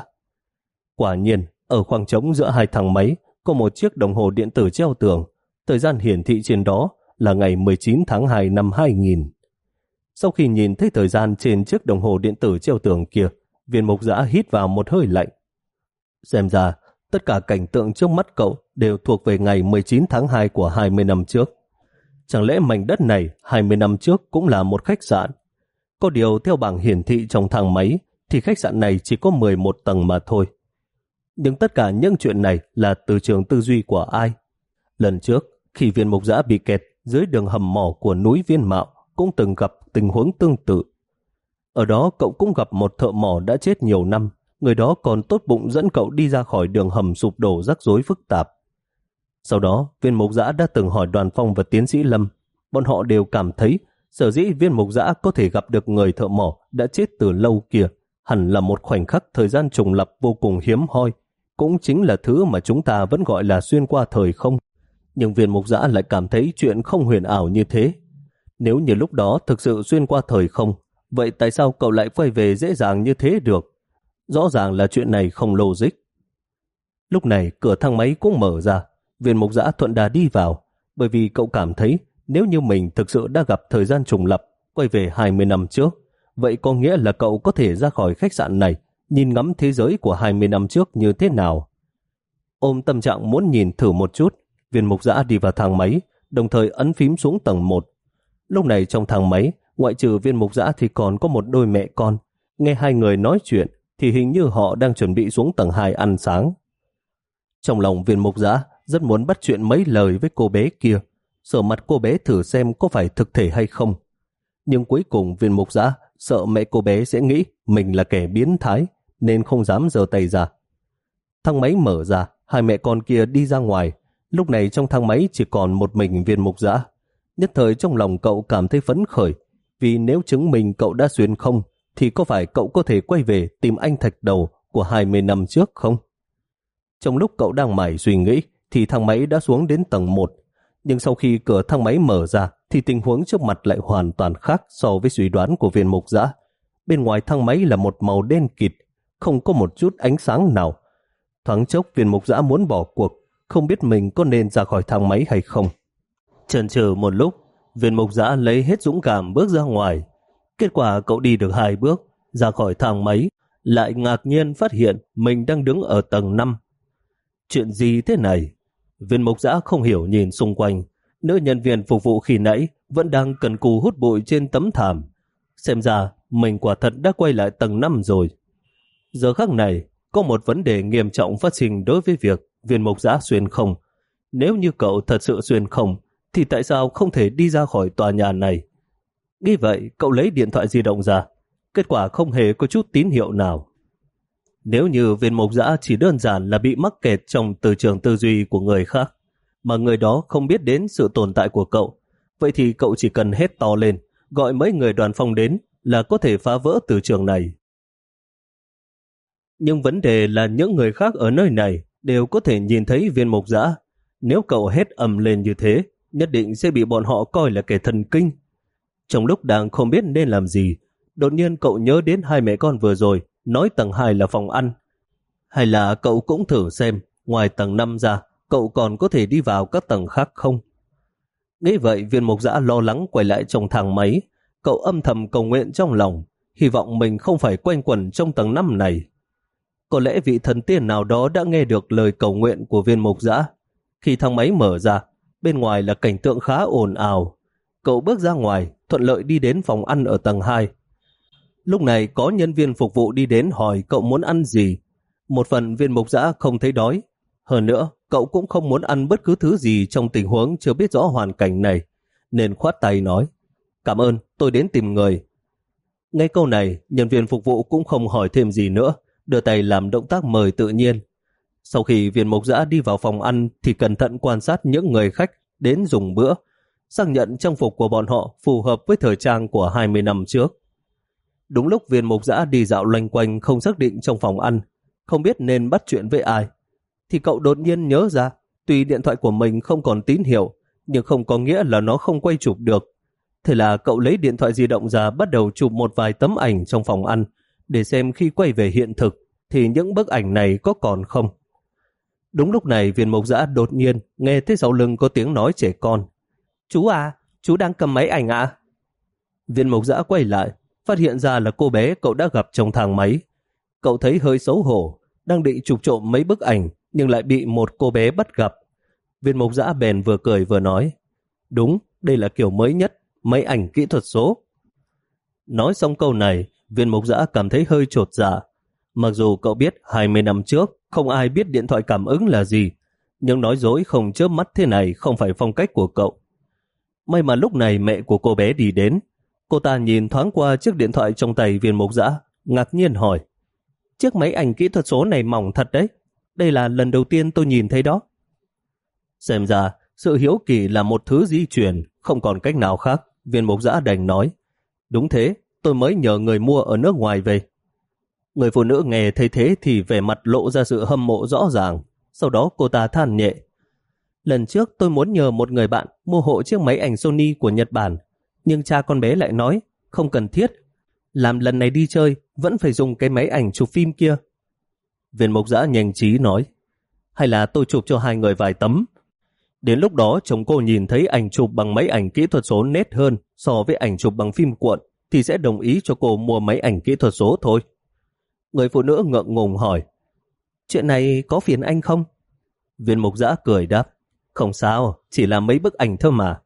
Quả nhiên, ở khoảng trống giữa hai thang máy có một chiếc đồng hồ điện tử treo tường. Thời gian hiển thị trên đó là ngày 19 tháng 2 năm 2000. Sau khi nhìn thấy thời gian trên chiếc đồng hồ điện tử treo tường kia, viên mục giã hít vào một hơi lạnh. Xem ra, tất cả cảnh tượng trước mắt cậu đều thuộc về ngày 19 tháng 2 của 20 năm trước. Chẳng lẽ mảnh đất này 20 năm trước cũng là một khách sạn? Có điều theo bảng hiển thị trong thang máy thì khách sạn này chỉ có 11 tầng mà thôi. Nhưng tất cả những chuyện này là từ trường tư duy của ai? Lần trước, khi viên mục giã bị kẹt dưới đường hầm mỏ của núi Viên Mạo cũng từng gặp tình huống tương tự. Ở đó cậu cũng gặp một thợ mỏ đã chết nhiều năm, người đó còn tốt bụng dẫn cậu đi ra khỏi đường hầm sụp đổ rắc rối phức tạp. Sau đó, viên mục giã đã từng hỏi đoàn phong và tiến sĩ Lâm. Bọn họ đều cảm thấy sở dĩ viên mục giã có thể gặp được người thợ mỏ đã chết từ lâu kia hẳn là một khoảnh khắc thời gian trùng lập vô cùng hiếm hoi, cũng chính là thứ mà chúng ta vẫn gọi là xuyên qua thời không. Nhưng viên mục giã lại cảm thấy chuyện không huyền ảo như thế. Nếu như lúc đó thực sự xuyên qua thời không, vậy tại sao cậu lại quay về dễ dàng như thế được? Rõ ràng là chuyện này không logic. Lúc này cửa thang máy cũng mở ra, viên mục giã thuận đà đi vào, bởi vì cậu cảm thấy nếu như mình thực sự đã gặp thời gian trùng lập, quay về 20 năm trước, vậy có nghĩa là cậu có thể ra khỏi khách sạn này, nhìn ngắm thế giới của 20 năm trước như thế nào. Ôm tâm trạng muốn nhìn thử một chút, viên mục giã đi vào thang máy, đồng thời ấn phím xuống tầng 1. Lúc này trong thang máy, ngoại trừ viên mục giã thì còn có một đôi mẹ con. Nghe hai người nói chuyện, thì hình như họ đang chuẩn bị xuống tầng 2 ăn sáng. Trong lòng viên mục giã rất muốn bắt chuyện mấy lời với cô bé kia, sợ mặt cô bé thử xem có phải thực thể hay không. Nhưng cuối cùng viên mục giã sợ mẹ cô bé sẽ nghĩ mình là kẻ biến thái, nên không dám giơ tay ra. Thang máy mở ra, hai mẹ con kia đi ra ngoài. Lúc này trong thang máy chỉ còn một mình viên mục giã. Nhất thời trong lòng cậu cảm thấy phấn khởi, vì nếu chứng minh cậu đã xuyên không, thì có phải cậu có thể quay về tìm anh thạch đầu của 20 năm trước không? Trong lúc cậu đang mải suy nghĩ, thì thang máy đã xuống đến tầng 1. Nhưng sau khi cửa thang máy mở ra, thì tình huống trước mặt lại hoàn toàn khác so với suy đoán của viên mục giã. Bên ngoài thang máy là một màu đen kịt, không có một chút ánh sáng nào. Thoáng chốc viên mục giã muốn bỏ cuộc, không biết mình có nên ra khỏi thang máy hay không. Chần chừ một lúc, viên mục giã lấy hết dũng cảm bước ra ngoài. Kết quả cậu đi được hai bước, ra khỏi thang máy, lại ngạc nhiên phát hiện mình đang đứng ở tầng 5. Chuyện gì thế này? Viên Mộc giã không hiểu nhìn xung quanh. Nữ nhân viên phục vụ khi nãy vẫn đang cần cù hút bụi trên tấm thảm. Xem ra mình quả thật đã quay lại tầng 5 rồi. Giờ khắc này, có một vấn đề nghiêm trọng phát sinh đối với việc viên Mộc giã xuyên không. Nếu như cậu thật sự xuyên không, thì tại sao không thể đi ra khỏi tòa nhà này? Nghĩ vậy, cậu lấy điện thoại di động ra. Kết quả không hề có chút tín hiệu nào. Nếu như viên mục giã chỉ đơn giản là bị mắc kẹt trong từ trường tư duy của người khác, mà người đó không biết đến sự tồn tại của cậu, vậy thì cậu chỉ cần hét to lên, gọi mấy người đoàn phong đến là có thể phá vỡ từ trường này. Nhưng vấn đề là những người khác ở nơi này đều có thể nhìn thấy viên mục giã. Nếu cậu hét ầm lên như thế, nhất định sẽ bị bọn họ coi là kẻ thần kinh. Trong lúc đang không biết nên làm gì, đột nhiên cậu nhớ đến hai mẹ con vừa rồi, nói tầng 2 là phòng ăn. Hay là cậu cũng thử xem, ngoài tầng 5 ra, cậu còn có thể đi vào các tầng khác không? Nghĩ vậy, viên mục giã lo lắng quay lại trong thang máy. cậu âm thầm cầu nguyện trong lòng, hy vọng mình không phải quanh quẩn trong tầng năm này. Có lẽ vị thần tiên nào đó đã nghe được lời cầu nguyện của viên mục giã. Khi thang máy mở ra, bên ngoài là cảnh tượng khá ồn ào. Cậu bước ra ngoài, thuận lợi đi đến phòng ăn ở tầng 2. Lúc này có nhân viên phục vụ đi đến hỏi cậu muốn ăn gì. Một phần viên mục giã không thấy đói. Hơn nữa, cậu cũng không muốn ăn bất cứ thứ gì trong tình huống chưa biết rõ hoàn cảnh này. Nên khoát tay nói, cảm ơn, tôi đến tìm người. Ngay câu này, nhân viên phục vụ cũng không hỏi thêm gì nữa, đưa tay làm động tác mời tự nhiên. Sau khi viên mục giã đi vào phòng ăn thì cẩn thận quan sát những người khách đến dùng bữa, xác nhận trang phục của bọn họ phù hợp với thời trang của 20 năm trước. Đúng lúc viên mục giã đi dạo loanh quanh không xác định trong phòng ăn, không biết nên bắt chuyện với ai, thì cậu đột nhiên nhớ ra, tuy điện thoại của mình không còn tín hiệu, nhưng không có nghĩa là nó không quay chụp được. Thế là cậu lấy điện thoại di động ra bắt đầu chụp một vài tấm ảnh trong phòng ăn, để xem khi quay về hiện thực thì những bức ảnh này có còn không. Đúng lúc này viên mộc giã đột nhiên nghe thấy sau lưng có tiếng nói trẻ con. Chú à, chú đang cầm máy ảnh ạ? Viên mộc giã quay lại, phát hiện ra là cô bé cậu đã gặp trong thang máy. Cậu thấy hơi xấu hổ, đang định chụp trộm mấy bức ảnh nhưng lại bị một cô bé bắt gặp. Viên mộc giã bèn vừa cười vừa nói Đúng, đây là kiểu mới nhất, máy ảnh kỹ thuật số. Nói xong câu này, viên mộc giã cảm thấy hơi trột dạ. Mặc dù cậu biết 20 năm trước không ai biết điện thoại cảm ứng là gì, nhưng nói dối không chớp mắt thế này không phải phong cách của cậu. May mà lúc này mẹ của cô bé đi đến. Cô ta nhìn thoáng qua chiếc điện thoại trong tay viên mộc giã, ngạc nhiên hỏi. Chiếc máy ảnh kỹ thuật số này mỏng thật đấy. Đây là lần đầu tiên tôi nhìn thấy đó. Xem ra, sự hiếu kỳ là một thứ di chuyển, không còn cách nào khác. Viên mộc giã đành nói. Đúng thế, tôi mới nhờ người mua ở nước ngoài về. Người phụ nữ nghe thấy thế thì vẻ mặt lộ ra sự hâm mộ rõ ràng. Sau đó cô ta than nhẹ. Lần trước tôi muốn nhờ một người bạn mua hộ chiếc máy ảnh Sony của Nhật Bản. Nhưng cha con bé lại nói không cần thiết. Làm lần này đi chơi vẫn phải dùng cái máy ảnh chụp phim kia. Viên mộc giã nhanh trí nói hay là tôi chụp cho hai người vài tấm. Đến lúc đó chồng cô nhìn thấy ảnh chụp bằng máy ảnh kỹ thuật số nét hơn so với ảnh chụp bằng phim cuộn thì sẽ đồng ý cho cô mua máy ảnh kỹ thuật số thôi. Người phụ nữ ngượng ngùng hỏi, chuyện này có phiền anh không? Viên mục giã cười đáp, không sao, chỉ là mấy bức ảnh thôi mà.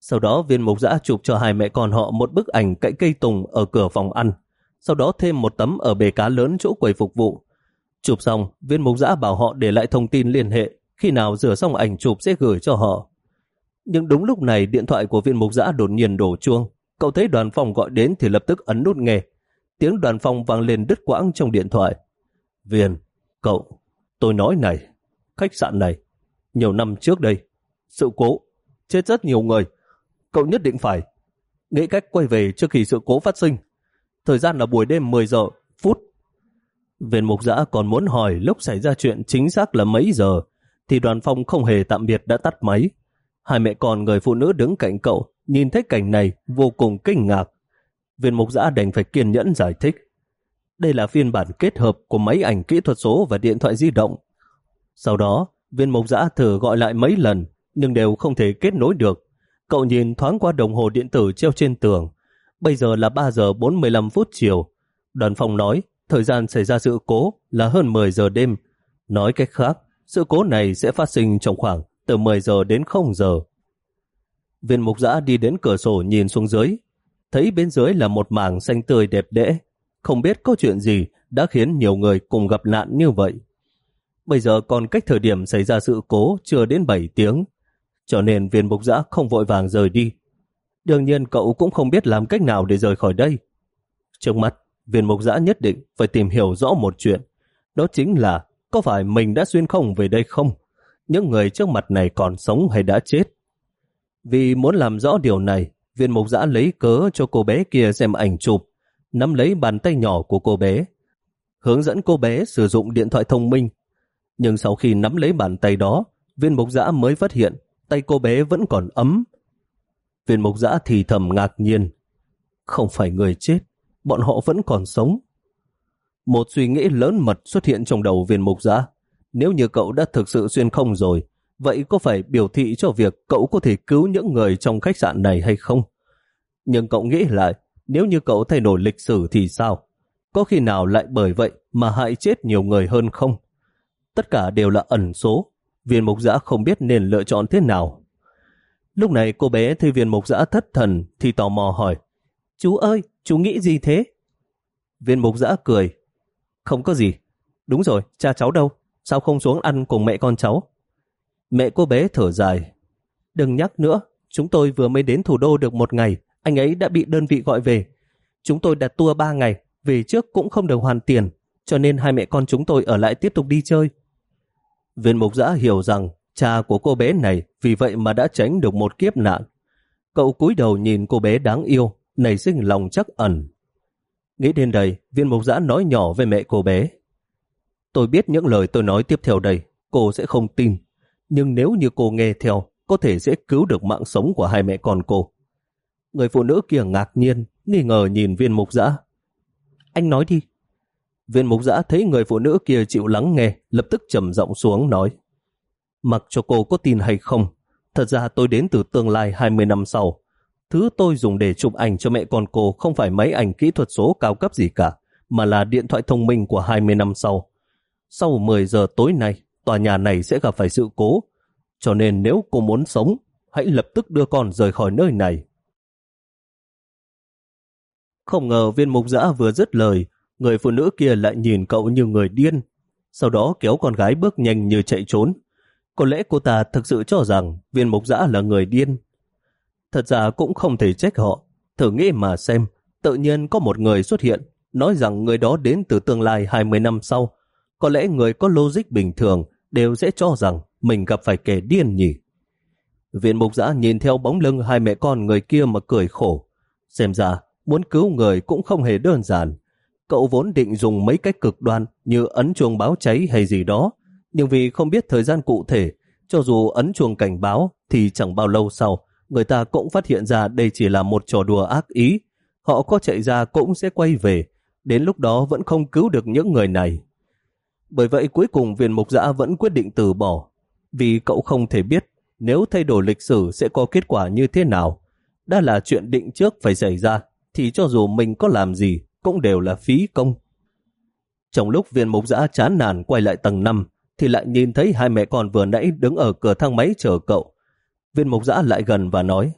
Sau đó viên mục giã chụp cho hai mẹ con họ một bức ảnh cạnh cây tùng ở cửa phòng ăn, sau đó thêm một tấm ở bề cá lớn chỗ quầy phục vụ. Chụp xong, viên mục giã bảo họ để lại thông tin liên hệ, khi nào rửa xong ảnh chụp sẽ gửi cho họ. Nhưng đúng lúc này điện thoại của viên mục giã đột nhiên đổ chuông. Cậu thấy đoàn phòng gọi đến thì lập tức ấn nút nghe. Tiếng đoàn phòng vang lên đứt quãng trong điện thoại. Viên, cậu, tôi nói này, khách sạn này, nhiều năm trước đây, sự cố, chết rất nhiều người. Cậu nhất định phải nghĩ cách quay về trước khi sự cố phát sinh. Thời gian là buổi đêm 10 giờ, phút. Viên mục giã còn muốn hỏi lúc xảy ra chuyện chính xác là mấy giờ, thì đoàn phong không hề tạm biệt đã tắt máy. Hai mẹ con người phụ nữ đứng cạnh cậu, nhìn thấy cảnh này vô cùng kinh ngạc. Viên mục giã đành phải kiên nhẫn giải thích. Đây là phiên bản kết hợp của máy ảnh kỹ thuật số và điện thoại di động. Sau đó, viên mục giã thử gọi lại mấy lần, nhưng đều không thể kết nối được. Cậu nhìn thoáng qua đồng hồ điện tử treo trên tường. Bây giờ là 3 giờ 45 phút chiều. Đoàn phòng nói, thời gian xảy ra sự cố là hơn 10 giờ đêm. Nói cách khác, sự cố này sẽ phát sinh trong khoảng từ 10 giờ đến 0 giờ. Viên mục giã đi đến cửa sổ nhìn xuống dưới, thấy bên dưới là một mảng xanh tươi đẹp đẽ. Không biết có chuyện gì đã khiến nhiều người cùng gặp nạn như vậy. Bây giờ còn cách thời điểm xảy ra sự cố chưa đến 7 tiếng, cho nên viên mục giã không vội vàng rời đi. Đương nhiên cậu cũng không biết làm cách nào để rời khỏi đây. Trước mắt, viên mục giã nhất định phải tìm hiểu rõ một chuyện. Đó chính là có phải mình đã xuyên không về đây không? Những người trước mặt này còn sống hay đã chết? Vì muốn làm rõ điều này, viên mục giã lấy cớ cho cô bé kia xem ảnh chụp, nắm lấy bàn tay nhỏ của cô bé, hướng dẫn cô bé sử dụng điện thoại thông minh. Nhưng sau khi nắm lấy bàn tay đó, viên mục giã mới phát hiện tay cô bé vẫn còn ấm. Viên mục giã thì thầm ngạc nhiên. Không phải người chết, bọn họ vẫn còn sống. Một suy nghĩ lớn mật xuất hiện trong đầu viên mục giã. Nếu như cậu đã thực sự xuyên không rồi, vậy có phải biểu thị cho việc cậu có thể cứu những người trong khách sạn này hay không? Nhưng cậu nghĩ lại, nếu như cậu thay đổi lịch sử thì sao? Có khi nào lại bởi vậy mà hại chết nhiều người hơn không? Tất cả đều là ẩn số. Viên mục giã không biết nên lựa chọn thế nào. Lúc này cô bé thấy viên mục giã thất thần thì tò mò hỏi Chú ơi, chú nghĩ gì thế? Viên mục giã cười Không có gì. Đúng rồi, cha cháu đâu? Sao không xuống ăn cùng mẹ con cháu? Mẹ cô bé thở dài Đừng nhắc nữa, chúng tôi vừa mới đến thủ đô được một ngày anh ấy đã bị đơn vị gọi về. Chúng tôi đặt tour ba ngày, về trước cũng không được hoàn tiền, cho nên hai mẹ con chúng tôi ở lại tiếp tục đi chơi. Viên mục giã hiểu rằng cha của cô bé này vì vậy mà đã tránh được một kiếp nạn. Cậu cúi đầu nhìn cô bé đáng yêu, nảy sinh lòng chắc ẩn. Nghĩ đến đây, viên mục giã nói nhỏ với mẹ cô bé. Tôi biết những lời tôi nói tiếp theo đây, cô sẽ không tin. Nhưng nếu như cô nghe theo, có thể sẽ cứu được mạng sống của hai mẹ con cô. Người phụ nữ kia ngạc nhiên, nghi ngờ nhìn viên mục giã. Anh nói đi. Viên mục giã thấy người phụ nữ kia chịu lắng nghe, lập tức trầm giọng xuống nói. Mặc cho cô có tin hay không, thật ra tôi đến từ tương lai 20 năm sau. Thứ tôi dùng để chụp ảnh cho mẹ con cô không phải máy ảnh kỹ thuật số cao cấp gì cả, mà là điện thoại thông minh của 20 năm sau. Sau 10 giờ tối nay, tòa nhà này sẽ gặp phải sự cố. Cho nên nếu cô muốn sống, hãy lập tức đưa con rời khỏi nơi này. Không ngờ viên mục giã vừa dứt lời, người phụ nữ kia lại nhìn cậu như người điên. Sau đó kéo con gái bước nhanh như chạy trốn. Có lẽ cô ta thực sự cho rằng viên mục giã là người điên. Thật ra cũng không thể trách họ. Thử nghĩ mà xem, tự nhiên có một người xuất hiện, nói rằng người đó đến từ tương lai 20 năm sau. Có lẽ người có logic bình thường đều sẽ cho rằng mình gặp phải kẻ điên nhỉ. Viện mục giã nhìn theo bóng lưng hai mẹ con người kia mà cười khổ. Xem ra muốn cứu người cũng không hề đơn giản. Cậu vốn định dùng mấy cách cực đoan như ấn chuông báo cháy hay gì đó, nhưng vì không biết thời gian cụ thể, cho dù ấn chuông cảnh báo thì chẳng bao lâu sau, người ta cũng phát hiện ra đây chỉ là một trò đùa ác ý. Họ có chạy ra cũng sẽ quay về, đến lúc đó vẫn không cứu được những người này. Bởi vậy cuối cùng viên mục giã vẫn quyết định từ bỏ, vì cậu không thể biết nếu thay đổi lịch sử sẽ có kết quả như thế nào. Đã là chuyện định trước phải xảy ra, thì cho dù mình có làm gì cũng đều là phí công. Trong lúc viên mục giã chán nản quay lại tầng 5 thì lại nhìn thấy hai mẹ con vừa nãy đứng ở cửa thang máy chờ cậu. Viên mục giã lại gần và nói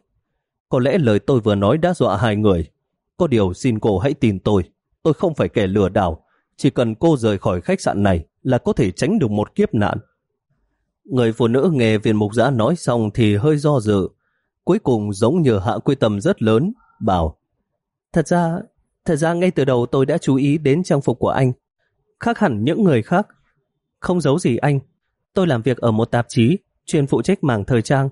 Có lẽ lời tôi vừa nói đã dọa hai người. Có điều xin cô hãy tin tôi. Tôi không phải kẻ lừa đảo. Chỉ cần cô rời khỏi khách sạn này là có thể tránh được một kiếp nạn. Người phụ nữ nghe viên mục giã nói xong thì hơi do dự. Cuối cùng giống như hạ quy tâm rất lớn, bảo Thật ra, thật ra ngay từ đầu tôi đã chú ý đến trang phục của anh. Khác hẳn những người khác. Không giấu gì anh. Tôi làm việc ở một tạp chí, chuyên phụ trách mảng thời trang.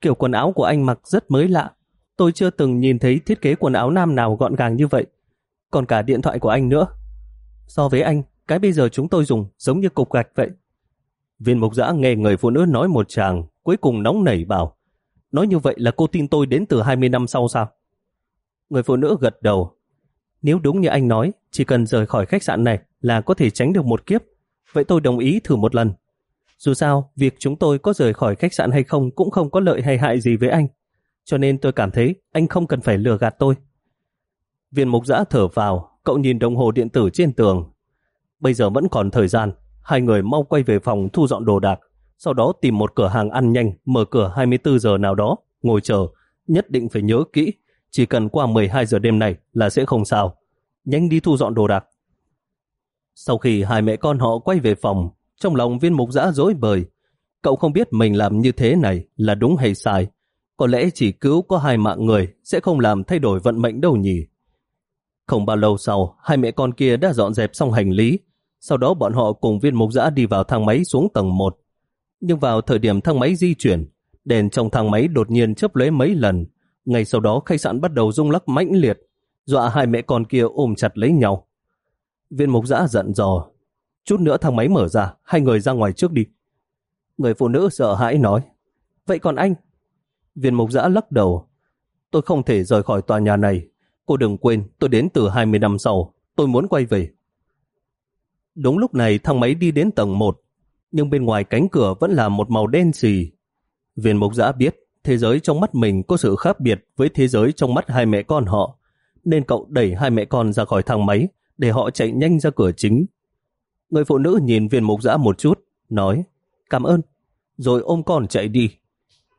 Kiểu quần áo của anh mặc rất mới lạ. Tôi chưa từng nhìn thấy thiết kế quần áo nam nào gọn gàng như vậy. Còn cả điện thoại của anh nữa. So với anh, cái bây giờ chúng tôi dùng giống như cục gạch vậy. Viên mục giã nghe người phụ nữ nói một chàng, cuối cùng nóng nảy bảo. Nói như vậy là cô tin tôi đến từ 20 năm sau sao? Người phụ nữ gật đầu. Nếu đúng như anh nói, chỉ cần rời khỏi khách sạn này là có thể tránh được một kiếp. Vậy tôi đồng ý thử một lần. Dù sao, việc chúng tôi có rời khỏi khách sạn hay không cũng không có lợi hay hại gì với anh. Cho nên tôi cảm thấy anh không cần phải lừa gạt tôi. Viên mục giã thở vào, cậu nhìn đồng hồ điện tử trên tường. Bây giờ vẫn còn thời gian, hai người mau quay về phòng thu dọn đồ đạc, sau đó tìm một cửa hàng ăn nhanh, mở cửa 24 giờ nào đó, ngồi chờ, nhất định phải nhớ kỹ chỉ cần qua 12 giờ đêm này là sẽ không sao. Nhanh đi thu dọn đồ đạc. Sau khi hai mẹ con họ quay về phòng, trong lòng viên mục giã dối bời. Cậu không biết mình làm như thế này là đúng hay sai. Có lẽ chỉ cứu có hai mạng người sẽ không làm thay đổi vận mệnh đâu nhỉ. Không bao lâu sau, hai mẹ con kia đã dọn dẹp xong hành lý. Sau đó bọn họ cùng viên mục giã đi vào thang máy xuống tầng 1. Nhưng vào thời điểm thang máy di chuyển, đèn trong thang máy đột nhiên chớp lóe mấy lần, ngay sau đó khách sạn bắt đầu rung lắc mãnh liệt, dọa hai mẹ con kia ôm chặt lấy nhau. Viên mục giã giận dò, chút nữa thang máy mở ra, hai người ra ngoài trước đi. Người phụ nữ sợ hãi nói, vậy còn anh? Viên mục giã lắc đầu, tôi không thể rời khỏi tòa nhà này. Cô đừng quên, tôi đến từ 20 năm sau, tôi muốn quay về. Đúng lúc này thang máy đi đến tầng 1, nhưng bên ngoài cánh cửa vẫn là một màu đen xì. Viên mục giã biết thế giới trong mắt mình có sự khác biệt với thế giới trong mắt hai mẹ con họ, nên cậu đẩy hai mẹ con ra khỏi thang máy để họ chạy nhanh ra cửa chính. Người phụ nữ nhìn viên mục giã một chút, nói cảm ơn, rồi ôm con chạy đi.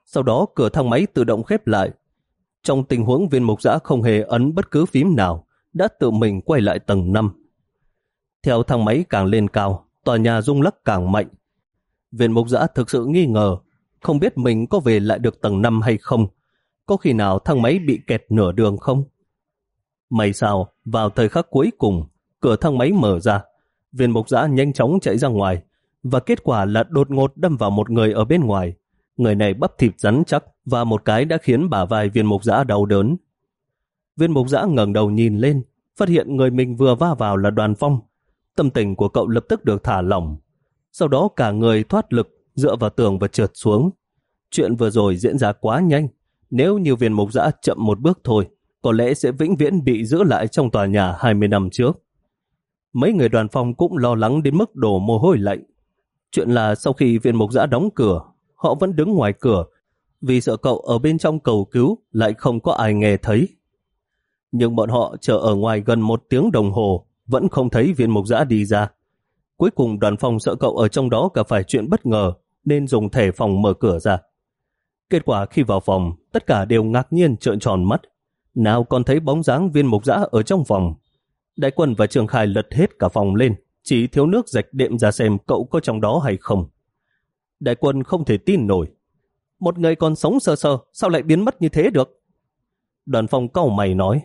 Sau đó cửa thang máy tự động khép lại. Trong tình huống viên mục giã không hề ấn bất cứ phím nào, đã tự mình quay lại tầng 5. Theo thang máy càng lên cao, tòa nhà rung lắc càng mạnh. Viên mục giã thực sự nghi ngờ, không biết mình có về lại được tầng 5 hay không. Có khi nào thang máy bị kẹt nửa đường không? May sao, vào thời khắc cuối cùng, cửa thang máy mở ra. Viên mục giã nhanh chóng chạy ra ngoài, và kết quả là đột ngột đâm vào một người ở bên ngoài. Người này bắp thịt rắn chắc và một cái đã khiến bả vai viên mục giã đau đớn. Viên mục giã ngẩng đầu nhìn lên, phát hiện người mình vừa va vào là đoàn phong. Tâm tình của cậu lập tức được thả lỏng. Sau đó cả người thoát lực, dựa vào tường và trượt xuống. Chuyện vừa rồi diễn ra quá nhanh. Nếu như viên mục giã chậm một bước thôi, có lẽ sẽ vĩnh viễn bị giữ lại trong tòa nhà 20 năm trước. Mấy người đoàn phong cũng lo lắng đến mức đổ mồ hôi lạnh. Chuyện là sau khi viên mục giã đóng cửa, họ vẫn đứng ngoài cửa vì sợ cậu ở bên trong cầu cứu lại không có ai nghe thấy. Nhưng bọn họ chờ ở ngoài gần một tiếng đồng hồ vẫn không thấy viên mục giã đi ra. Cuối cùng đoàn phòng sợ cậu ở trong đó cả phải chuyện bất ngờ nên dùng thẻ phòng mở cửa ra. Kết quả khi vào phòng, tất cả đều ngạc nhiên trợn tròn mắt. Nào còn thấy bóng dáng viên mục giã ở trong phòng. Đại quân và Trường Khai lật hết cả phòng lên, chỉ thiếu nước rạch đệm ra xem cậu có trong đó hay không. Đại quân không thể tin nổi. Một người còn sống sơ sơ, sao lại biến mất như thế được? Đoàn phòng cau mày nói,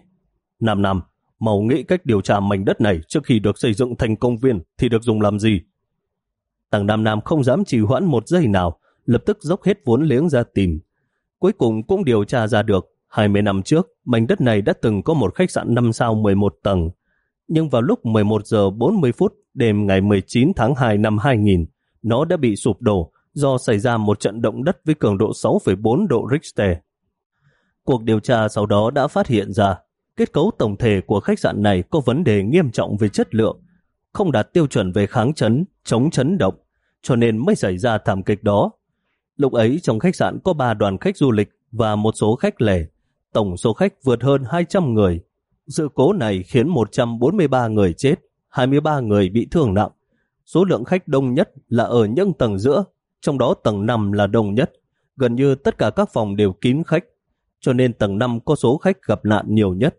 Nam Nam, màu nghĩ cách điều tra mảnh đất này trước khi được xây dựng thành công viên thì được dùng làm gì? Tàng Nam Nam không dám trì hoãn một giây nào, lập tức dốc hết vốn liếng ra tìm. Cuối cùng cũng điều tra ra được, 20 năm trước, mảnh đất này đã từng có một khách sạn 5 sao 11 tầng. Nhưng vào lúc 11 giờ 40 phút đêm ngày 19 tháng 2 năm 2000, nó đã bị sụp đổ do xảy ra một trận động đất với cường độ 6,4 độ Richter. Cuộc điều tra sau đó đã phát hiện ra kết cấu tổng thể của khách sạn này có vấn đề nghiêm trọng về chất lượng, không đạt tiêu chuẩn về kháng chấn, chống chấn động, cho nên mới xảy ra thảm kịch đó. Lúc ấy trong khách sạn có 3 đoàn khách du lịch và một số khách lẻ, tổng số khách vượt hơn 200 người. Sự cố này khiến 143 người chết, 23 người bị thương nặng. Số lượng khách đông nhất là ở những tầng giữa, trong đó tầng 5 là đông nhất. Gần như tất cả các phòng đều kín khách, cho nên tầng 5 có số khách gặp nạn nhiều nhất.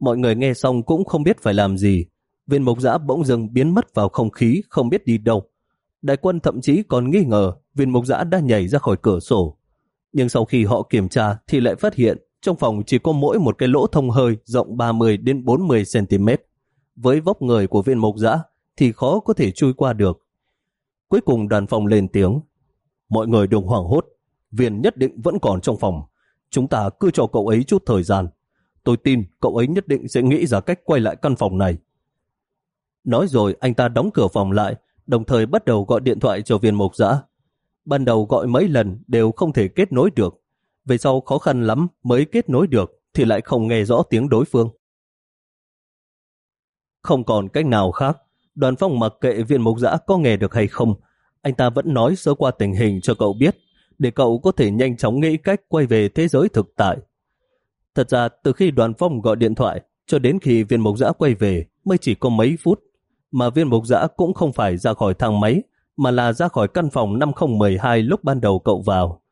Mọi người nghe xong cũng không biết phải làm gì. Viên mộc giã bỗng dưng biến mất vào không khí, không biết đi đâu. Đại quân thậm chí còn nghi ngờ viên mộc giã đã nhảy ra khỏi cửa sổ. Nhưng sau khi họ kiểm tra thì lại phát hiện trong phòng chỉ có mỗi một cái lỗ thông hơi rộng 30 đến 40 cm. Với vóc người của viên mộc giã thì khó có thể chui qua được. Cuối cùng đoàn phòng lên tiếng. Mọi người đừng hoảng hốt. Viên nhất định vẫn còn trong phòng. Chúng ta cứ cho cậu ấy chút thời gian. Tôi tin cậu ấy nhất định sẽ nghĩ ra cách quay lại căn phòng này. Nói rồi anh ta đóng cửa phòng lại, đồng thời bắt đầu gọi điện thoại cho viên mộc giã. Ban đầu gọi mấy lần đều không thể kết nối được. Về sau khó khăn lắm mới kết nối được thì lại không nghe rõ tiếng đối phương. Không còn cách nào khác, đoàn phong mặc kệ viên mộc giã có nghe được hay không, anh ta vẫn nói sơ qua tình hình cho cậu biết, để cậu có thể nhanh chóng nghĩ cách quay về thế giới thực tại. Thật ra từ khi đoàn phong gọi điện thoại cho đến khi viên mộc giã quay về mới chỉ có mấy phút, mà viên mộc giã cũng không phải ra khỏi thang máy, mà là ra khỏi căn phòng 5012 lúc ban đầu cậu vào.